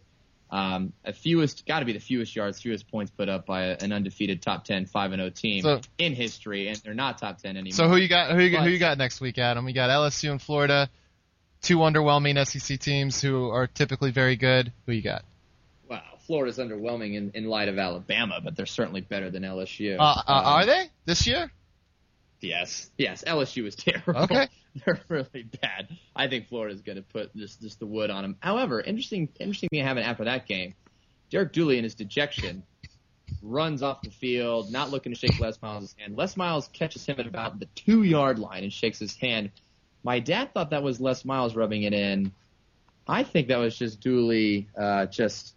Um, a fewest, got to be the fewest yards, fewest points put up by a, an undefeated top 10 5 and 0 team So- in history, and they're not top 10 anymore. So who you got? Who you, But- who you got next week, Adam? We got LSU and Florida, two underwhelming SEC teams who are typically very good. Who you got? Florida's underwhelming in, in light of Alabama, but they're certainly better than LSU. Uh, uh, Um, are they this year? Yes, yes. LSU is terrible. Okay. they're really bad. I think Florida's going to put just just the wood on them. However, interesting interesting thing happened after that game. Derek Dooley, in his dejection, runs off the field, not looking to shake Les Miles' hand. Les Miles catches him at about the two yard line and shakes his hand. My dad thought that was Les Miles rubbing it in. I think that was just Dooley, uh, just.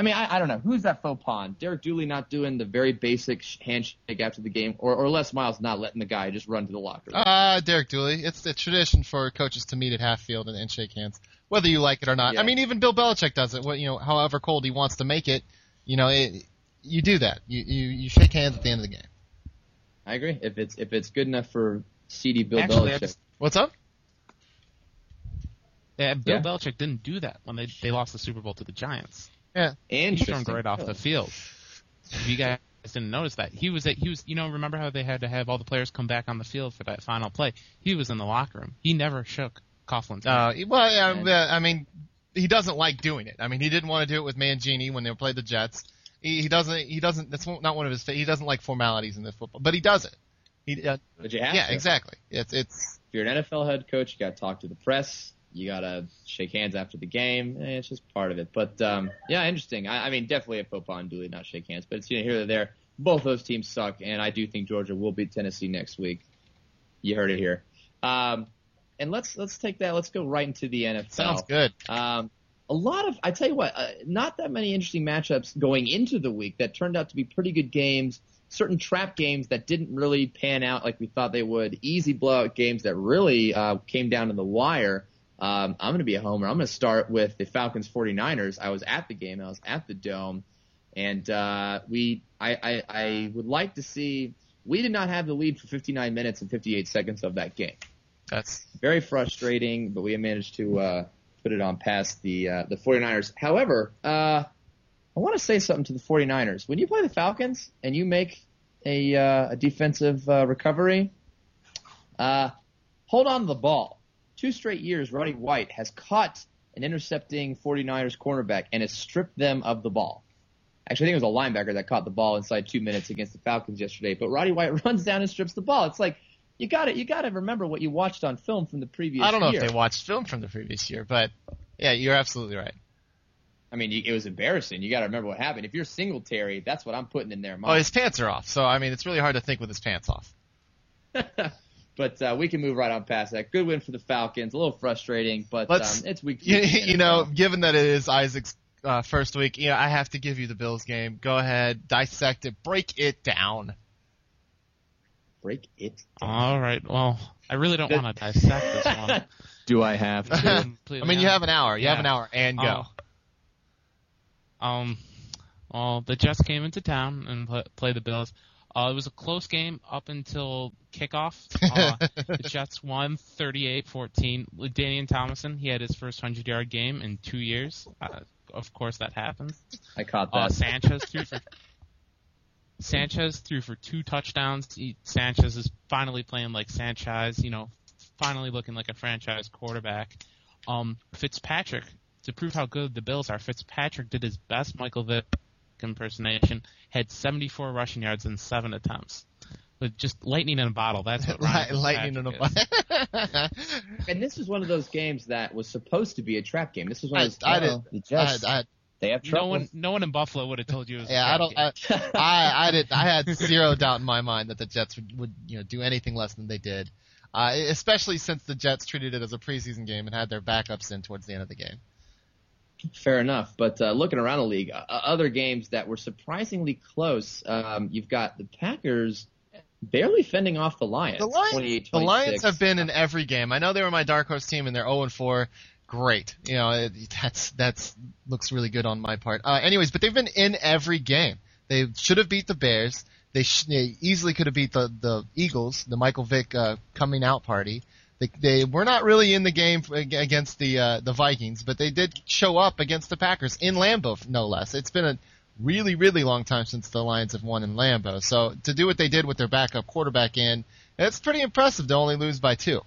I mean, I, I don't know. Who's that faux pas? Derek Dooley not doing the very basic handshake after the game, or, or Les Miles not letting the guy just run to the locker room. Uh, Derek Dooley. It's the tradition for coaches to meet at half field and, and shake hands, whether you like it or not. Yeah. I mean, even Bill Belichick does it. What you know, however cold he wants to make it, you know, it, you do that. You, you you shake hands at the end of the game. I agree. If it's if it's good enough for CD Bill Actually, Belichick, just- What's up? Yeah, Bill Yeah. Belichick didn't do that when they they lost the Super Bowl to the Giants. And He stormed right off the field. If you guys didn't notice that, he was at, he was you know remember how they had to have all the players come back on the field for that final play? He was in the locker room. He never shook Coughlin's hand. Uh, well, yeah, Yeah. I mean, he doesn't like doing it. I mean, he didn't want to do it with Mangini when they played the Jets. He, he doesn't. He doesn't. That's not one of his. He doesn't like formalities in this football, but he does it. He, uh, But you have yeah, to. exactly. It's it's If you're an NFL head coach, you got to talk to the press. You got to shake hands after the game. Eh, It's just part of it. But um, yeah, interesting. I, I mean, definitely a pas on Dooley not shake hands. But it's you know here or there. Both those teams suck, and I do think Georgia will beat Tennessee next week. You heard it here. Um, and let's let's take that. Let's go right into the NFL. sounds good. Um, a lot of, I tell you what, uh, not that many interesting matchups going into the week that turned out to be pretty good games. Certain trap games that didn't really pan out like we thought they would. Easy blowout games that really uh, came down to the wire. Um, I'm going to be a homer. I'm going to start with the Falcons 49ers. I was at the game. I was at the dome, and uh, we, I, I, I would like to see. We did not have the lead for 59 minutes and 58 seconds of that game That's very frustrating, but we managed to uh, put it on past the uh, the 49ers. However, uh, I want to say something to the 49ers. When you play the Falcons and you make a, uh, a defensive uh, recovery, uh, hold on to the ball. Two straight years, Roddy White has caught an intercepting 49ers cornerback and has stripped them of the ball. Actually, I think it was a linebacker that caught the ball inside two minutes against the Falcons yesterday. But Roddy White runs down and strips the ball. It's like you got to you got to remember what you watched on film from the previous. I don't know year. if they watched film from the previous year, but yeah, you're absolutely right. I mean, it was embarrassing. You got to remember what happened. If you're Singletary, that's what I'm putting in their mind. Oh, his pants are off, so I mean, it's really hard to think with his pants off. but uh, we can move right on past that. Good win for the Falcons. A little frustrating, but um, it's week. You, you know, given that it is Isaac's uh, first week, you know, I have to give you the Bills game. Go ahead, dissect it, break it down. break it. All right. Well, I really don't want to dissect this one. Do I have to? I Completely mean, you have an hour. You have an hour, and go. Oh. Um, well, the Jets came into town and pl- played the Bills. Uh, it was a close game up until kickoff. Uh, the Jets won 38-14. Danian Thomason, he had his first 100-yard game in two years. Uh, of course, that happens. I caught Uh, that. Sanchez threw for Sanchez threw for two touchdowns. He, Sanchez is finally playing like Sanchez, you know, finally looking like a franchise quarterback. Um, Fitzpatrick, to prove how good the Bills are, Fitzpatrick did his best Michael Vick impersonation, had 74 rushing yards in seven attempts. But just lightning in a bottle. That's what Ryan Lightning in a bottle. and this is one of those games that was supposed to be a trap game. This was one of those. I- I did- the I, Jets, I, they have No one, no one in Buffalo would have told you it was. a yeah, I don't. game. I, I, I did. I had zero doubt in my mind that the Jets would, would you know, do anything less than they did. Uh, especially since the Jets treated it as a preseason game and had their backups in towards the end of the game. Fair enough. But uh, looking around the league, uh, other games that were surprisingly close, um, you've got the Packers barely fending off the Lions. The Lions, the Lions have been in every game. I know they were my dark horse team and they're 0 and 4. Great, you know it, that's that's looks really good on my part. Uh, anyways, but they've been in every game. They should have beat the Bears. They, sh- they easily could have beat the the Eagles, the Michael Vick uh, coming out party. They they were not really in the game against the uh, the Vikings, but they did show up against the Packers in Lambeau, no less. It's been a really really long time since the Lions have won in Lambeau. So to do what they did with their backup quarterback in, it's pretty impressive to only lose by two.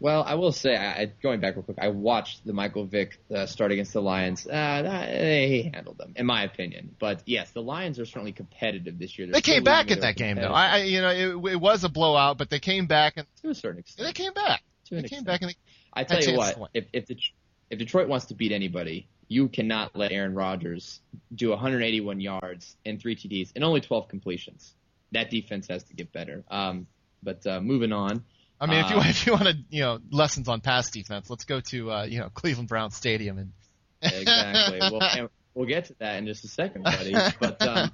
Well, I will say, I, going back real quick, I watched the Michael Vick uh, start against the Lions. Uh, that, he handled them, in my opinion. But yes, the Lions are certainly competitive this year. They're They came back at that game though. I, I you know it, it was a blowout, but they came back and to a certain they came back. To They an came extent. back and they, I tell you what, if if, Det- if Detroit wants to beat anybody, you cannot let Aaron Rodgers do 181 yards and three TDs and only 12 completions. That defense has to get better. Um, but uh, moving on, I mean, if you Um, if you want to you know lessons on pass defense, let's go to uh, you know Cleveland Brown Stadium and exactly. we'll, we'll get to that in just a second, buddy. But um,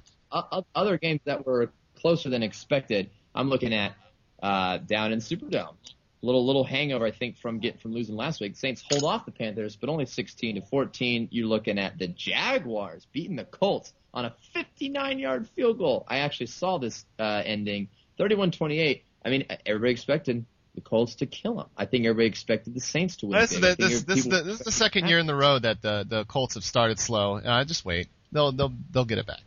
other games that were closer than expected, I'm looking at uh, down in Superdome. Little little hangover, I think, from get from losing last week. Saints hold off the Panthers, but only 16 to 14. You're looking at the Jaguars beating the Colts on a 59 yard field goal. I actually saw this uh, ending 31-28. I mean, everybody expected the Colts to kill them. I think everybody expected the Saints to win. this, the, this, this, the, this is the second year in the row that the the Colts have started slow. Uh, just wait, they'll they'll they'll get it back.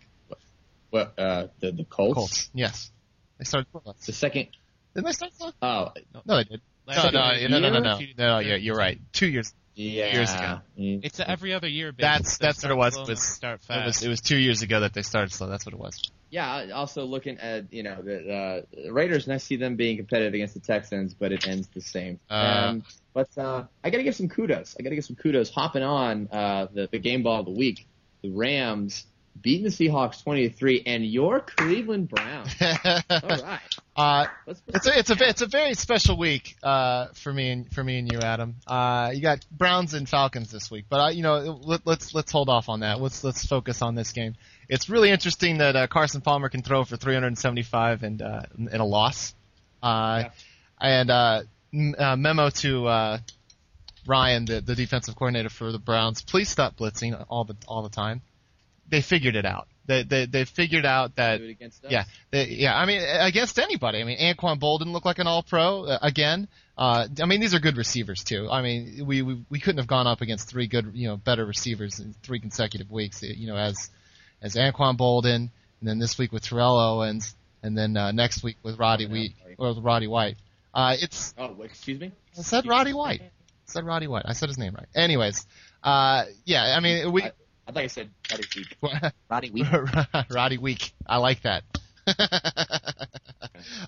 What, uh, the the Colts? Colts, yes, they started. slow. The second. Didn't they start slow? Oh, No, no they did. Last No, no, no, no, no, no, no. Yeah, you're right. Two years. Yeah. Years ago. Mm. It's a every other year. That's- basis. They that's what it was. It was- start It was it was two years ago that they started slow. That's what it was. Yeah. Also looking at you know the uh, Raiders, and I see them being competitive against the Texans, but it ends the same. Uh. um, but uh, I got to give some kudos. I got to give some kudos. Hopping on uh, the the game ball of the week, the Rams beating the Seahawks twenty to three, and your Cleveland Browns. All right. uh, It's a it's a it's a very special week uh, for me and for me and you, Adam. Uh, you got Browns and Falcons this week, but uh, you know let, let's let's hold off on that. Let's let's focus on this game. It's really interesting that uh, Carson Palmer can throw for 375 and uh, and a loss. Uh, And uh, m- uh, memo to uh, Ryan, the, the defensive coordinator for the Browns, please stop blitzing all the all the time. They figured it out. They they they figured out that against yeah, they, yeah. I mean, against anybody. I mean, Anquan Boldin looked like an All-Pro uh, again. Uh, I mean, these are good receivers too. I mean, we, we we couldn't have gone up against three good, you know, better receivers in three consecutive weeks. You know, as as Anquan Boldin, and then this week with Terrell Owens, and then uh, next week with Roddy Wheat or with Roddy White. Uh, it's Oh, excuse me. I said Roddy White. I said Roddy White. I said his name right. Anyways, uh, yeah. I mean, we. I, I thought you said Buddy Zeke. Roddy Week. Roddy Week. I like that.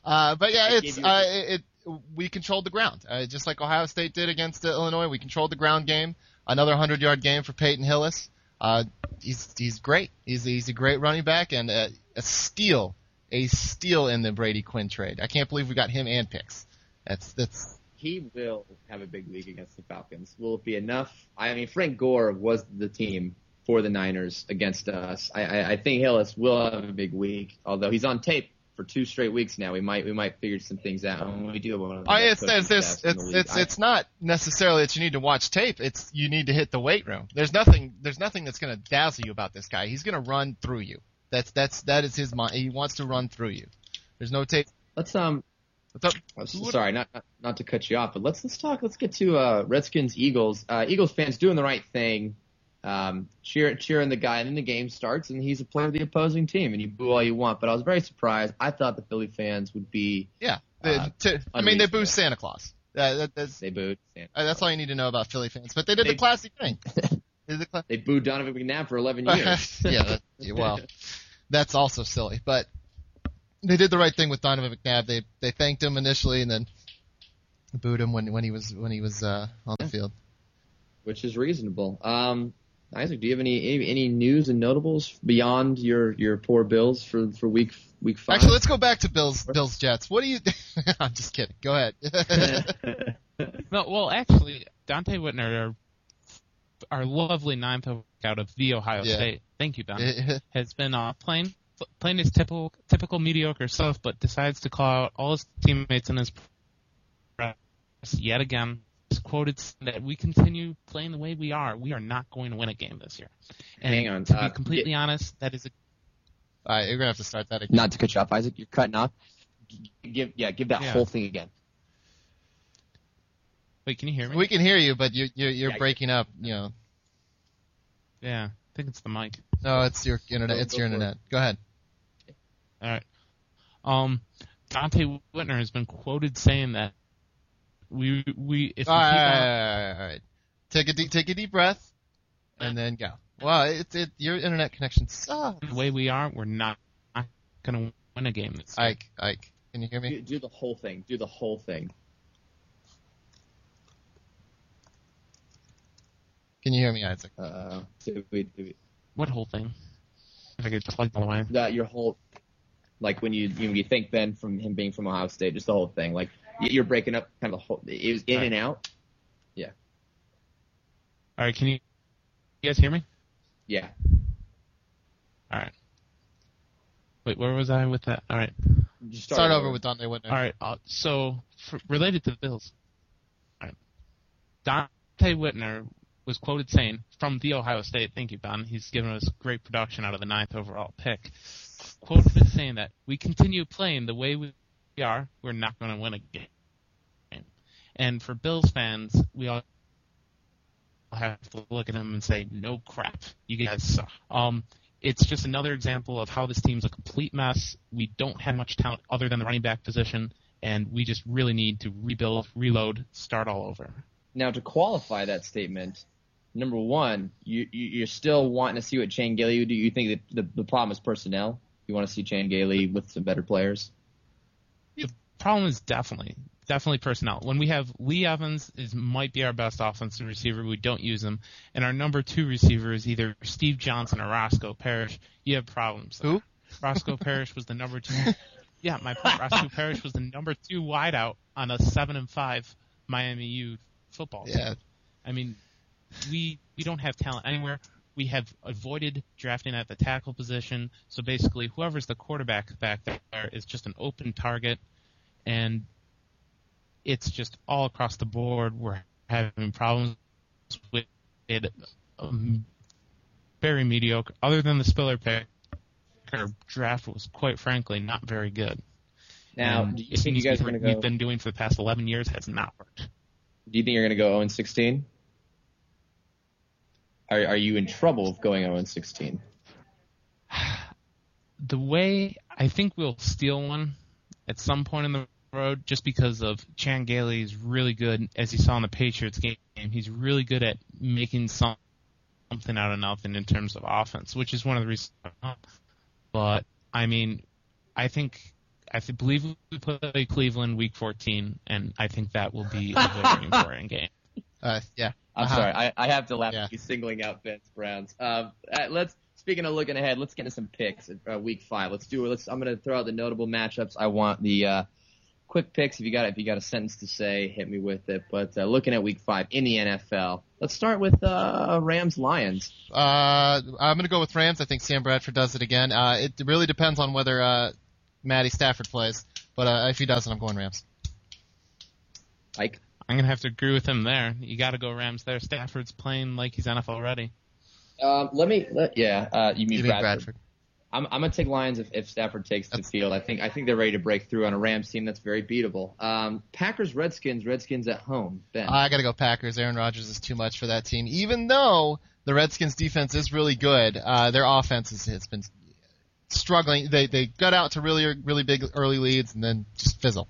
uh, but yeah, it's uh, it, it. We controlled the ground, uh, just like Ohio State did against uh, Illinois. We controlled the ground game. Another hundred yard game for Peyton Hillis. Uh, he's he's great. He's he's a great running back and a, a steal, a steal in the Brady Quinn trade. I can't believe we got him and picks. That's that's he will have a big week against the Falcons. Will it be enough? I mean, Frank Gore was the team for the Niners against us. I, I, I think Hillis will have a big week, although he's on tape for two straight weeks now. We might we might figure some things out. And we do one of the Oh, it's it's it's staffs in the it's it's, it's not necessarily that you need to watch tape. It's you need to hit the weight room. There's nothing there's nothing that's going to dazzle you about this guy. He's going to run through you. That's that's that is his mind. He wants to run through you. There's no tape. let's um. What's up? I'm sorry, not, not not to cut you off, but let's let's talk. Let's get to uh, Redskins Eagles. Uh, Eagles fans doing the right thing, um, cheer, cheering the guy, and then the game starts, and he's a player of the opposing team, and you boo all you want. But I was very surprised. I thought the Philly fans would be Yeah. They, Uh, to, I mean, they boo Santa Claus. Uh, that, that's they booed. uh, that's all you need to know about Philly fans. But they did They- the classic thing. They the cla- They booed Donovan McNabb for 11 years. yeah, that, yeah, well, that's also silly. But they did the right thing with Donovan McNabb. They they thanked him initially and then booed him when when he was when he was uh, on the field. which is reasonable. Um, Isaac, do you have any, any any news and notables beyond your your poor Bills for for week week five? Actually, let's go back to Bills Bills Jets. What do you? I'm just kidding. Go ahead. No, well, actually, Donte Whitner our lovely ninth out of the Ohio Yeah. State. Thank you, Ben. has been uh, playing playing his typical typical mediocre stuff, but decides to call out all his teammates in his press yet again. He's quoted that we continue playing the way we are. We are not going to win a game this year. And Hang on, to uh, be completely honest, that is a All right, you're gonna have to start that again. Not to cut you off, Isaac. You're cutting off. Give yeah, give that Yeah. whole thing again. wait. Can you hear me? We can hear you, but you, you're you're Yeah, breaking up. You know, yeah, I think it's the mic. no, it's your internet. Go- It's go your for it. internet. Go ahead. All right. Um, Donte Whitner has been quoted saying that we we if we All right, keep all on- right, all right, all right. Take a deep take a deep breath, and then go. Well, it's it your internet connection sucks. the way we are, we're not, not going to win a game this year. Ike, Ike, can you hear me? Do, do the whole thing. Do the whole thing. Can you hear me, Isaac? Uh, do we, do we, What whole thing? If I could plug all the way. that your whole like when you you, you think Ben from him being from Ohio State, just the whole thing. Like y- you're breaking up kind of the whole. It was in Right. and out. Yeah. All right, can you, you guys hear me? Yeah. All right. Wait, where was I with that? All right. Just Start over with Donte Whitner. All right. Uh, so for, related to the Bills, all right. Donte Whitner was quoted saying from the Ohio State. Thank you, Ben. He's given us great production out of the ninth overall pick. Quoted as saying that we continue playing the way we are, we're not going to win a game. And for Bills fans, we all have to look at them and say, "No crap, you guys suck." Um, it's just another example of how this team's a complete mess. We don't have much talent other than the running back position, and we just really need to rebuild, reload, start all over. Now to qualify that statement, number one, you, you you're still wanting to see what Chan Gailey do. You think that the the problem is personnel? You want to see Chan Gailey with some better players? The problem is definitely, definitely personnel. When we have Lee Evans is might be our best offensive receiver, we don't use him, and our number two receiver is either Steve Johnson or Roscoe Parrish. You have problems. there. Who? Roscoe Parrish was the number two. Yeah, my point. Roscoe Parrish was the number two wideout on a seven and five Miami U football team. Yeah. I mean, we we don't have talent anywhere. We have avoided drafting at the tackle position, so basically, whoever's the quarterback back there is just an open target, and it's just all across the board. We're having problems with it. Um, very mediocre. Other than the Spiller pick, our draft was quite frankly not very good. Now, And do you think you guys are going to go? We've been doing for the past 11 years has not worked. Do you think you're going to go 0 16? Are are you in trouble of going 0 16? the way I think we'll steal one at some point in the road, just because of Chan Gailey is really good, as you saw in the Patriots game. He's really good at making some, something out of nothing in terms of offense, which is one of the reasons. But I mean, I think I believe we play Cleveland week 14, and I think that will be a very important game. Uh, yeah. I'm Uh-huh. sorry, I, I have to laugh Yeah. at you singling out Vince Browns. Um, uh, let's speaking of looking ahead, let's get into some picks. Uh, week five, let's do it. Let's. I'm going to throw out the notable matchups. I want the uh, quick picks. If you got if you got a sentence to say, hit me with it. But uh, looking at week five in the NFL, let's start with uh, Rams Lions. Uh, I'm going to go with Rams. I think Sam Bradford does it again. Uh, it really depends on whether uh, Matty Stafford plays, but uh, if he doesn't, I'm going Rams. Ike. I'm gonna have to agree with him there. You got to go Rams there. Stafford's playing like he's NFL ready. Um, let me. Let, yeah, uh, you mean You Bradford? Bradford? I'm, I'm gonna take Lions if, if Stafford takes the That's- field. I think I think they're ready to break through on a Rams team that's very beatable. Um, Packers Redskins Redskins at home. Ben. I got to go Packers. Aaron Rodgers is too much for that team. Even though the Redskins defense is really good, uh, their offense has, has been struggling. They they got out to really really big early leads and then just fizzle.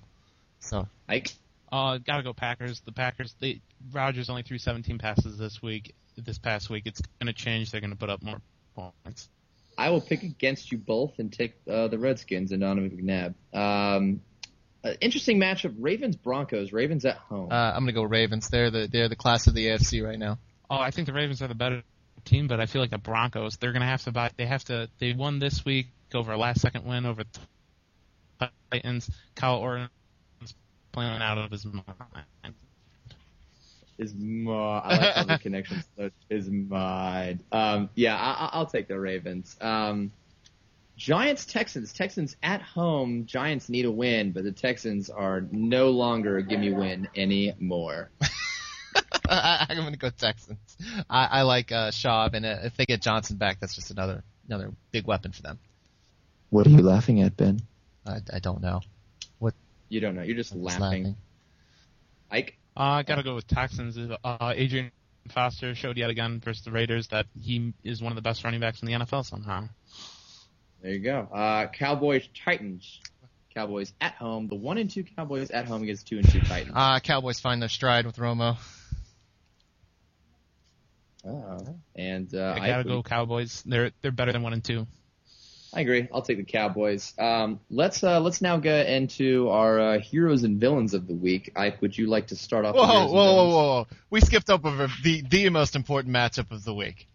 So Ike. Uh, gotta go Packers. The Packers. They Rodgers only threw 17 passes this week. This past week, it's gonna change. They're gonna put up more points. I will pick against you both and take uh, the Redskins and Donovan McNabb. Um, uh, interesting matchup: Ravens Broncos. Ravens at home. uh, I'm gonna go Ravens. They're the they're the class of the AFC right now. Oh, I think the Ravens are the better team, but I feel like the Broncos. They're gonna have to buy. They have to. They won this week over a last second win over the Titans. Kyle Orton's playing out of his mind. is mine. I like how the connection is mine. Um, yeah, I, I'll take the Ravens. Um, Giants Texans. Texans at home. Giants need a win, but the Texans are no longer a gimme win anymore. I, I'm going to go Texans. I, I like uh, Schaub, and uh, if they get Johnson back, that's just another another big weapon for them. What are you laughing at, Ben? I, I don't know. You don't know. You're just I'm just laughing. Ike. Uh, I gotta go with Texans. Uh, Arian Foster showed yet again versus the Raiders that he is one of the best running backs in the NFL somehow. There you go. Uh, Cowboys Titans. Cowboys at home. The one and two Cowboys at home against two and two Titans. Uh, Cowboys find their stride with Romo. Oh. And uh, I gotta I, go Cowboys. They're they're better than one and two. I agree. I'll take the Cowboys. Um, let's uh, let's now get into our uh, heroes and villains of the week. Ike, would you like to start off? Whoa, with whoa, whoa, whoa, whoa! We skipped over the the most important matchup of the week.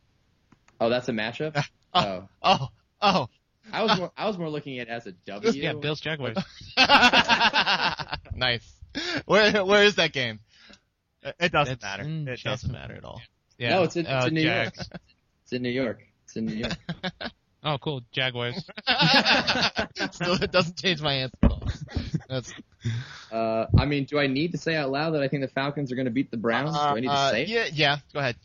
Oh, that's a matchup. Oh, Oh, oh. I was more, I was more looking at it as a W. Yeah, Bills Jaguars. nice. Where where is that game? It doesn't It's matter. It doesn't matter at all. Yeah. No, it's in, it's uh, in New Jags. York. It's in New York. It's in New York. Oh, cool. Jaguars. Still, it doesn't change my answer. That's Uh, I mean, do I need to say out loud that I think the Falcons are going to beat the Browns? do I need to uh, say it? Yeah, yeah. Go ahead.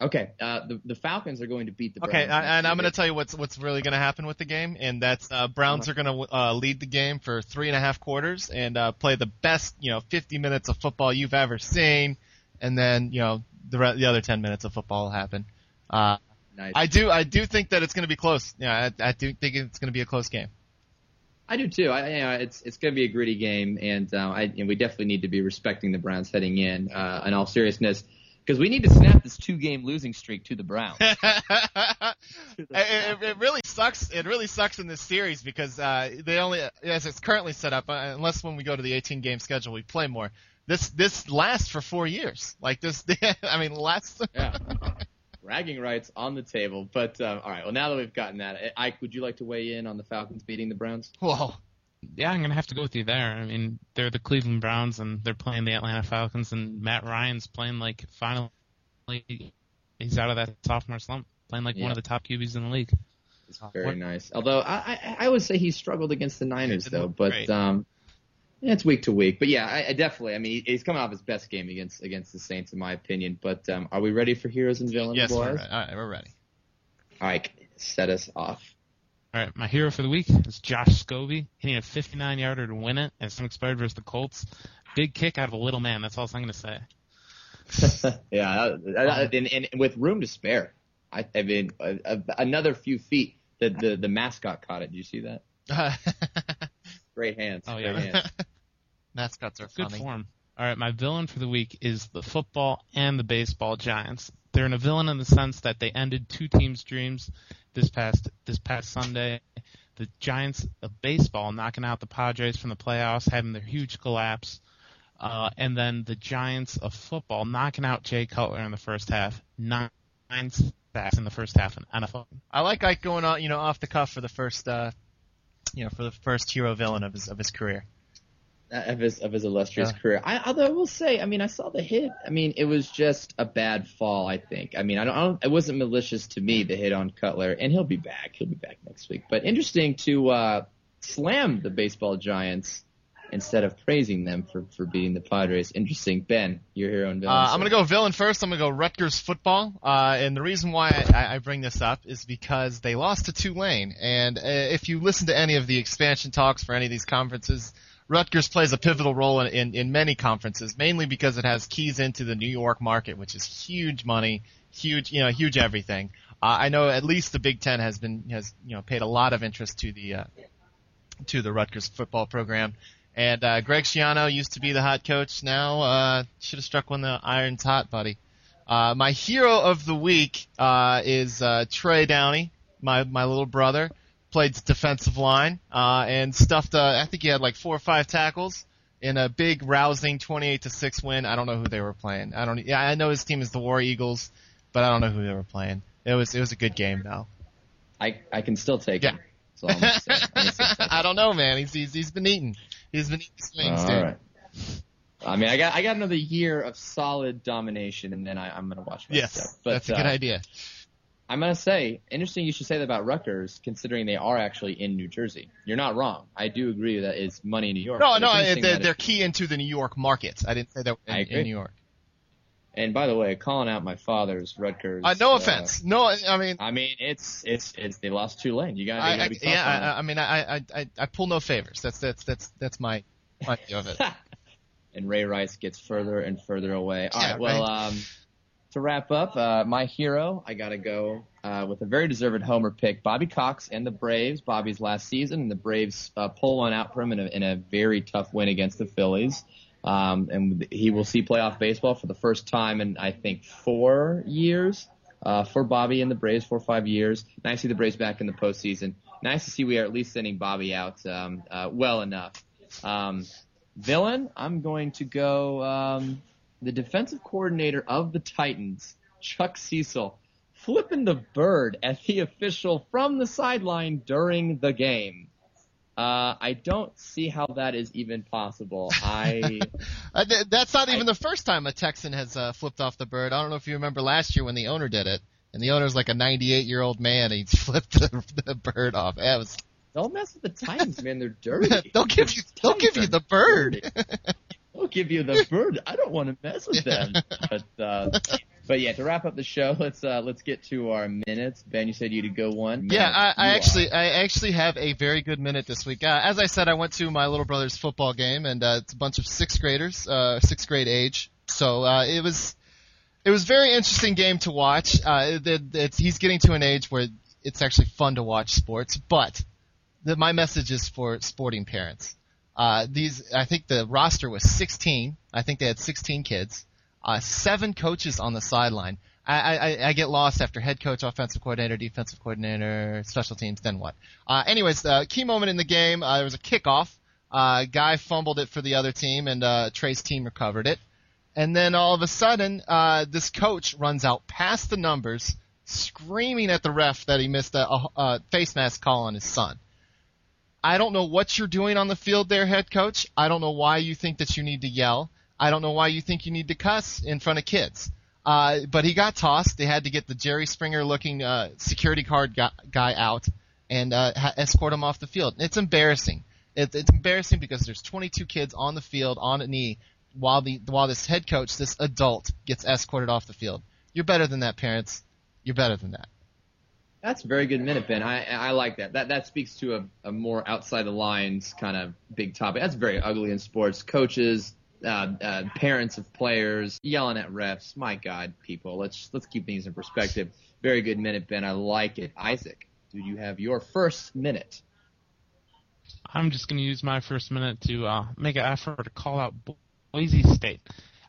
Okay. Uh, the the Falcons are going to beat the Browns. Okay, next and I'm going to tell you what's what's really going to happen with the game, and that's uh, Browns are going to uh, lead the game for three and a half quarters and uh, play the best, you know, 50 minutes of football you've ever seen, and then you know the re- the other 10 minutes of football will happen. Uh, Nice. I do I do think that it's going to be close. Yeah, I, I do think it's going to be a close game. I do too. I, you know, it's it's going to be a gritty game, and uh, I, and we definitely need to be respecting the Browns heading in. Uh, in all seriousness, because we need to snap this two game losing streak to the Browns. it, it, it really sucks. It really sucks in this series because uh, they only, as it's currently set up, uh, unless when we go to the 18 game schedule, we play more. This this lasts for four years. Like this, I mean, lasts. yeah. Bragging rights on the table. But um, all right. Well, now that we've gotten that, Ike, would you like to weigh in on the Falcons beating the Browns? Well, Yeah, I'm gonna have to go with you there. I mean, they're the Cleveland Browns and they're playing the Atlanta Falcons, and Matt Ryan's playing like finally he's out of that sophomore slump, playing like Yeah. one of the top QBs in the league. It's very What- nice. Although I, I I would say he struggled against the Niners though. But great. um, it's week to week. But yeah, I, I definitely. I mean, he's coming off his best game against against the Saints, in my opinion. But um, are we ready for heroes and villains, Yes, we're ready. All right, we're ready. Ike, set us off. All right, my hero for the week is Josh Scobee hitting a 59 yarder to win it as some expired versus the Colts. Big kick out of a little man. That's all I'm gonna say. yeah, that- that- and, and with room to spare. I, I mean, uh, uh, another few feet. The, the the mascot caught it. Did you see that? Great hands. Oh, yeah. hands. Mascots are Good funny. form. All right, my villain for the week is the football and the baseball giants. They're in a villain in the sense that they ended two teams' dreams this past this past Sunday. The Giants of baseball knocking out the Padres from the playoffs, having their huge collapse, uh, and then the Giants of football knocking out Jay Cutler in the first half, nine sacks in the first half in NFL. I like Ike going on, you know, off the cuff for the first, uh, you know, for the first hero villain of his of his career. Of his of his illustrious Yeah. career. I, although I will say, I mean, I saw the hit. I mean, it was just a bad fall. I think. I mean, I don't, I don't. It wasn't malicious to me the hit on Cutler, and he'll be back. He'll be back next week. But interesting to uh, slam the baseball giants instead of praising them for for beating the Padres. Interesting, Ben, your hero and Uh, villain. I'm gonna go villain first. I'm gonna go Rutgers football. Uh, and the reason why I, I bring this up is because they lost to Tulane. And uh, if you listen to any of the expansion talks for any of these conferences, Rutgers plays a pivotal role in, in, in many conferences, mainly because it has keys into the New York market, which is huge money, huge, you know, huge everything. Uh, I know at least the Big Ten has been has you know paid a lot of interest to the uh, to the Rutgers football program. And uh, Greg Schiano used to be the hot coach. Now uh, should have struck when the iron's hot, buddy. Uh, my hero of the week uh, is uh, Trey Downey, my my little brother. Played defensive line uh, and stuffed. Uh, I think he had like four or five tackles in a big, rousing 28 to six win. I don't know who they were playing. I don't. Yeah, I know his team is the War Eagles, but I don't know who they were playing. It was it was a good game though. I I can still take Yeah. him. That's all I'm gonna say. I'm gonna I don't know, man. He's he's, he's been eating. He's been eating swings, All dude. right. I mean, I got I got another year of solid domination, and then I, I'm gonna watch. Yes, stuff. But, that's a good uh, idea. I'm gonna say, interesting you should say that about Rutgers, considering they are actually in New Jersey. You're not wrong. I do agree that it's money in New York. No, no, they're, they're key into the New York market. I didn't say that in, I in. New York. And by the way, calling out my father's Rutgers. Uh, no offense. No, I mean, I mean, it's it's it's they lost. You gotta, you gotta be tough yeah, them. I, I mean, I, I, I, I pull no favors. That's that's that's that's my my view of it. and Ray Rice gets further and further away. All Yeah, right, well, um, to wrap up, uh, my hero, I got to go uh, with a very deserved homer pick, Bobby Cox and the Braves. Bobby's last season, and the Braves uh, pull one out for him in a, in a very tough win against the Phillies. Um, and he will see playoff baseball for the first time in I think four years uh, for Bobby and the Braves, four or five years. Nice to see the Braves back in the postseason. Nice to see we are at least sending Bobby out um, uh, well enough. Um, villain, I'm going to go um, the defensive coordinator of the Titans, Chuck Cecil, flipping the bird at the official from the sideline during the game. Uh, I don't see how that is even possible. I Uh, th- that's not even the first time a Texan has uh, flipped off the bird. I don't know if you remember last year when the owner did it, and the owner's like a 98 year old man, and he flipped the, the bird off. That was don't mess with the Titans, man. They're dirty. they'll give you they'll give you the bird. They'll give you the bird. I don't want to mess with them. But uh, but yeah, to wrap up the show, let's uh, let's get to our minutes. Ben, you said you to go one. Yeah, I, I actually I actually have a very good minute this week. Uh, as I said, I went to my little brother's football game, and uh, it's a bunch of sixth graders, uh, sixth grade age. So uh, it was it was a very interesting game to watch. Uh, it, it's, he's getting to an age where it's actually fun to watch sports, but the, my message is for sporting parents. Uh, these, I think the roster was 16. I think they had 16 kids. Uh, seven coaches on the sideline. I, I, I get lost after head coach, offensive coordinator, defensive coordinator, special teams, then what? Uh, anyways, the key moment in the game, uh, there was a kickoff. Uh, guy fumbled it for the other team and, uh, Trey's team recovered it. And then all of a sudden, uh, this coach runs out past the numbers, screaming at the ref that he missed a, a, a face mask call on his son. I don't know what you're doing on the field there, head coach. I don't know why you think that you need to yell. I don't know why you think you need to cuss in front of kids. Uh, but he got tossed. They had to get the Jerry Springer looking uh, security card guy, guy out and uh, ha- escort him off the field. It's embarrassing. It, it's embarrassing because there's 22 kids on the field on a knee while the while this head coach, this adult, gets escorted off the field. You're better than that, parents. You're better than that. That's a very good minute, Ben. I I like that. That that speaks to a, a more outside the lines kind of big topic. That's very ugly in sports. Coaches, uh, uh, parents of players yelling at refs. My God, people. Let's let's keep things in perspective. Very good minute, Ben. I like it. Isaac, do you have your first minute? I'm just going to use my first minute to uh, make an effort to call out Boise State.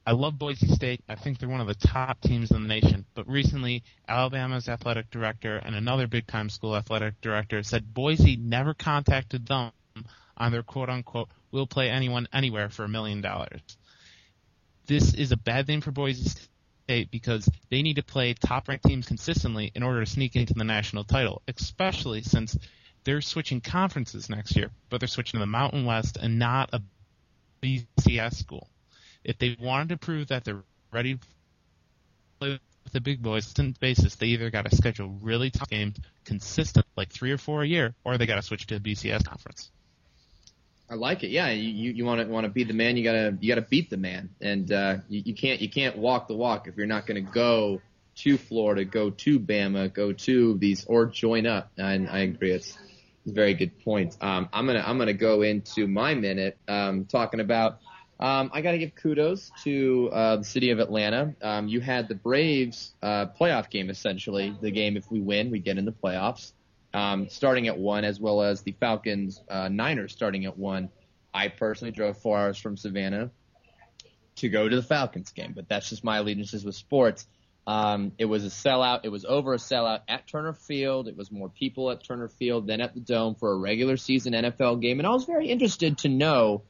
I love Boise State. I think they're one of the top teams in the nation. But recently, Alabama's athletic director and another big time school athletic director said Boise never contacted them on their quote unquote, we'll play anyone anywhere for a million dollars. This is a bad thing for Boise State because they need to play top ranked teams consistently in order to sneak into the national title, especially since they're switching conferences next year, but they're switching to the Mountain West and not a BCS school. If they wanted to prove that they're ready to play with the big boys on basis, they either got to schedule really tough games consistent, like three or four a year, or they got to switch to a BCS conference. I like it. Yeah, you you want to want to be the man. You gotta you gotta beat the man, and uh, you, you can't you can't walk the walk if you're not going to go to Florida, go to Bama, go to these or join up. And I agree. It's, it's a very good point. Um, I'm gonna I'm gonna go into my minute um, talking about. Um, I got to give kudos to uh, the city of Atlanta. Um, you had the Braves uh, playoff game essentially. The game if we win, we get in the playoffs um, starting at one, as well as the Falcons uh, Niners starting at one. I personally drove four hours from Savannah to go to the Falcons game, but that's just my allegiances with sports. Um, it was a sellout. It was over a sellout at Turner Field. It was more people at Turner Field than at the Dome for a regular season NFL game, and I was very interested to know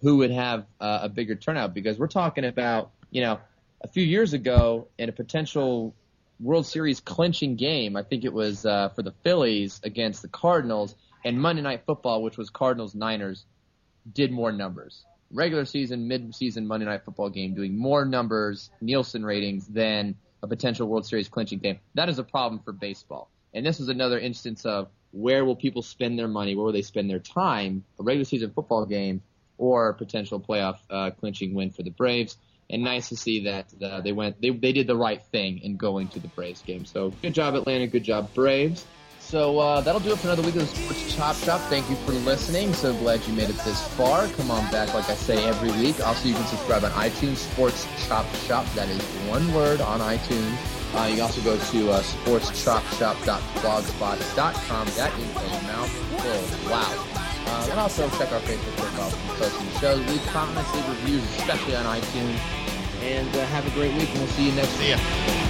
who would have uh, a bigger turnout because we're talking about you know a few years ago in a potential World Series clinching game. I think it was uh, for the Phillies against the Cardinals, and Monday Night Football, which was Cardinals Niners, did more numbers. regular season, mid-season Monday Night Football game doing more numbers, Nielsen ratings than a potential World Series clinching game. That is a problem for baseball. And this is another instance of where will people spend their money? Where will they spend their time? A regular season football game or potential playoff uh, clinching win for the Braves. And nice to see that uh, they went, they, they did the right thing in going to the Braves game. So good job, Atlanta. Good job, Braves. So uh, that'll do it for another week of the Sports Chop Shop. Thank you for listening. So glad you made it this far. Come on back, like I say, every week. Also, you can subscribe on iTunes, Sports Chop Shop. That is one word on iTunes. Uh, you can also go to uh, sportschopshop.blogspot.com. That is a mouthful. Wow. Uh, and also check our Facebook profile for posting shows. Leave comments, leave reviews, especially on iTunes. And uh, have a great week, and we'll see you next ya.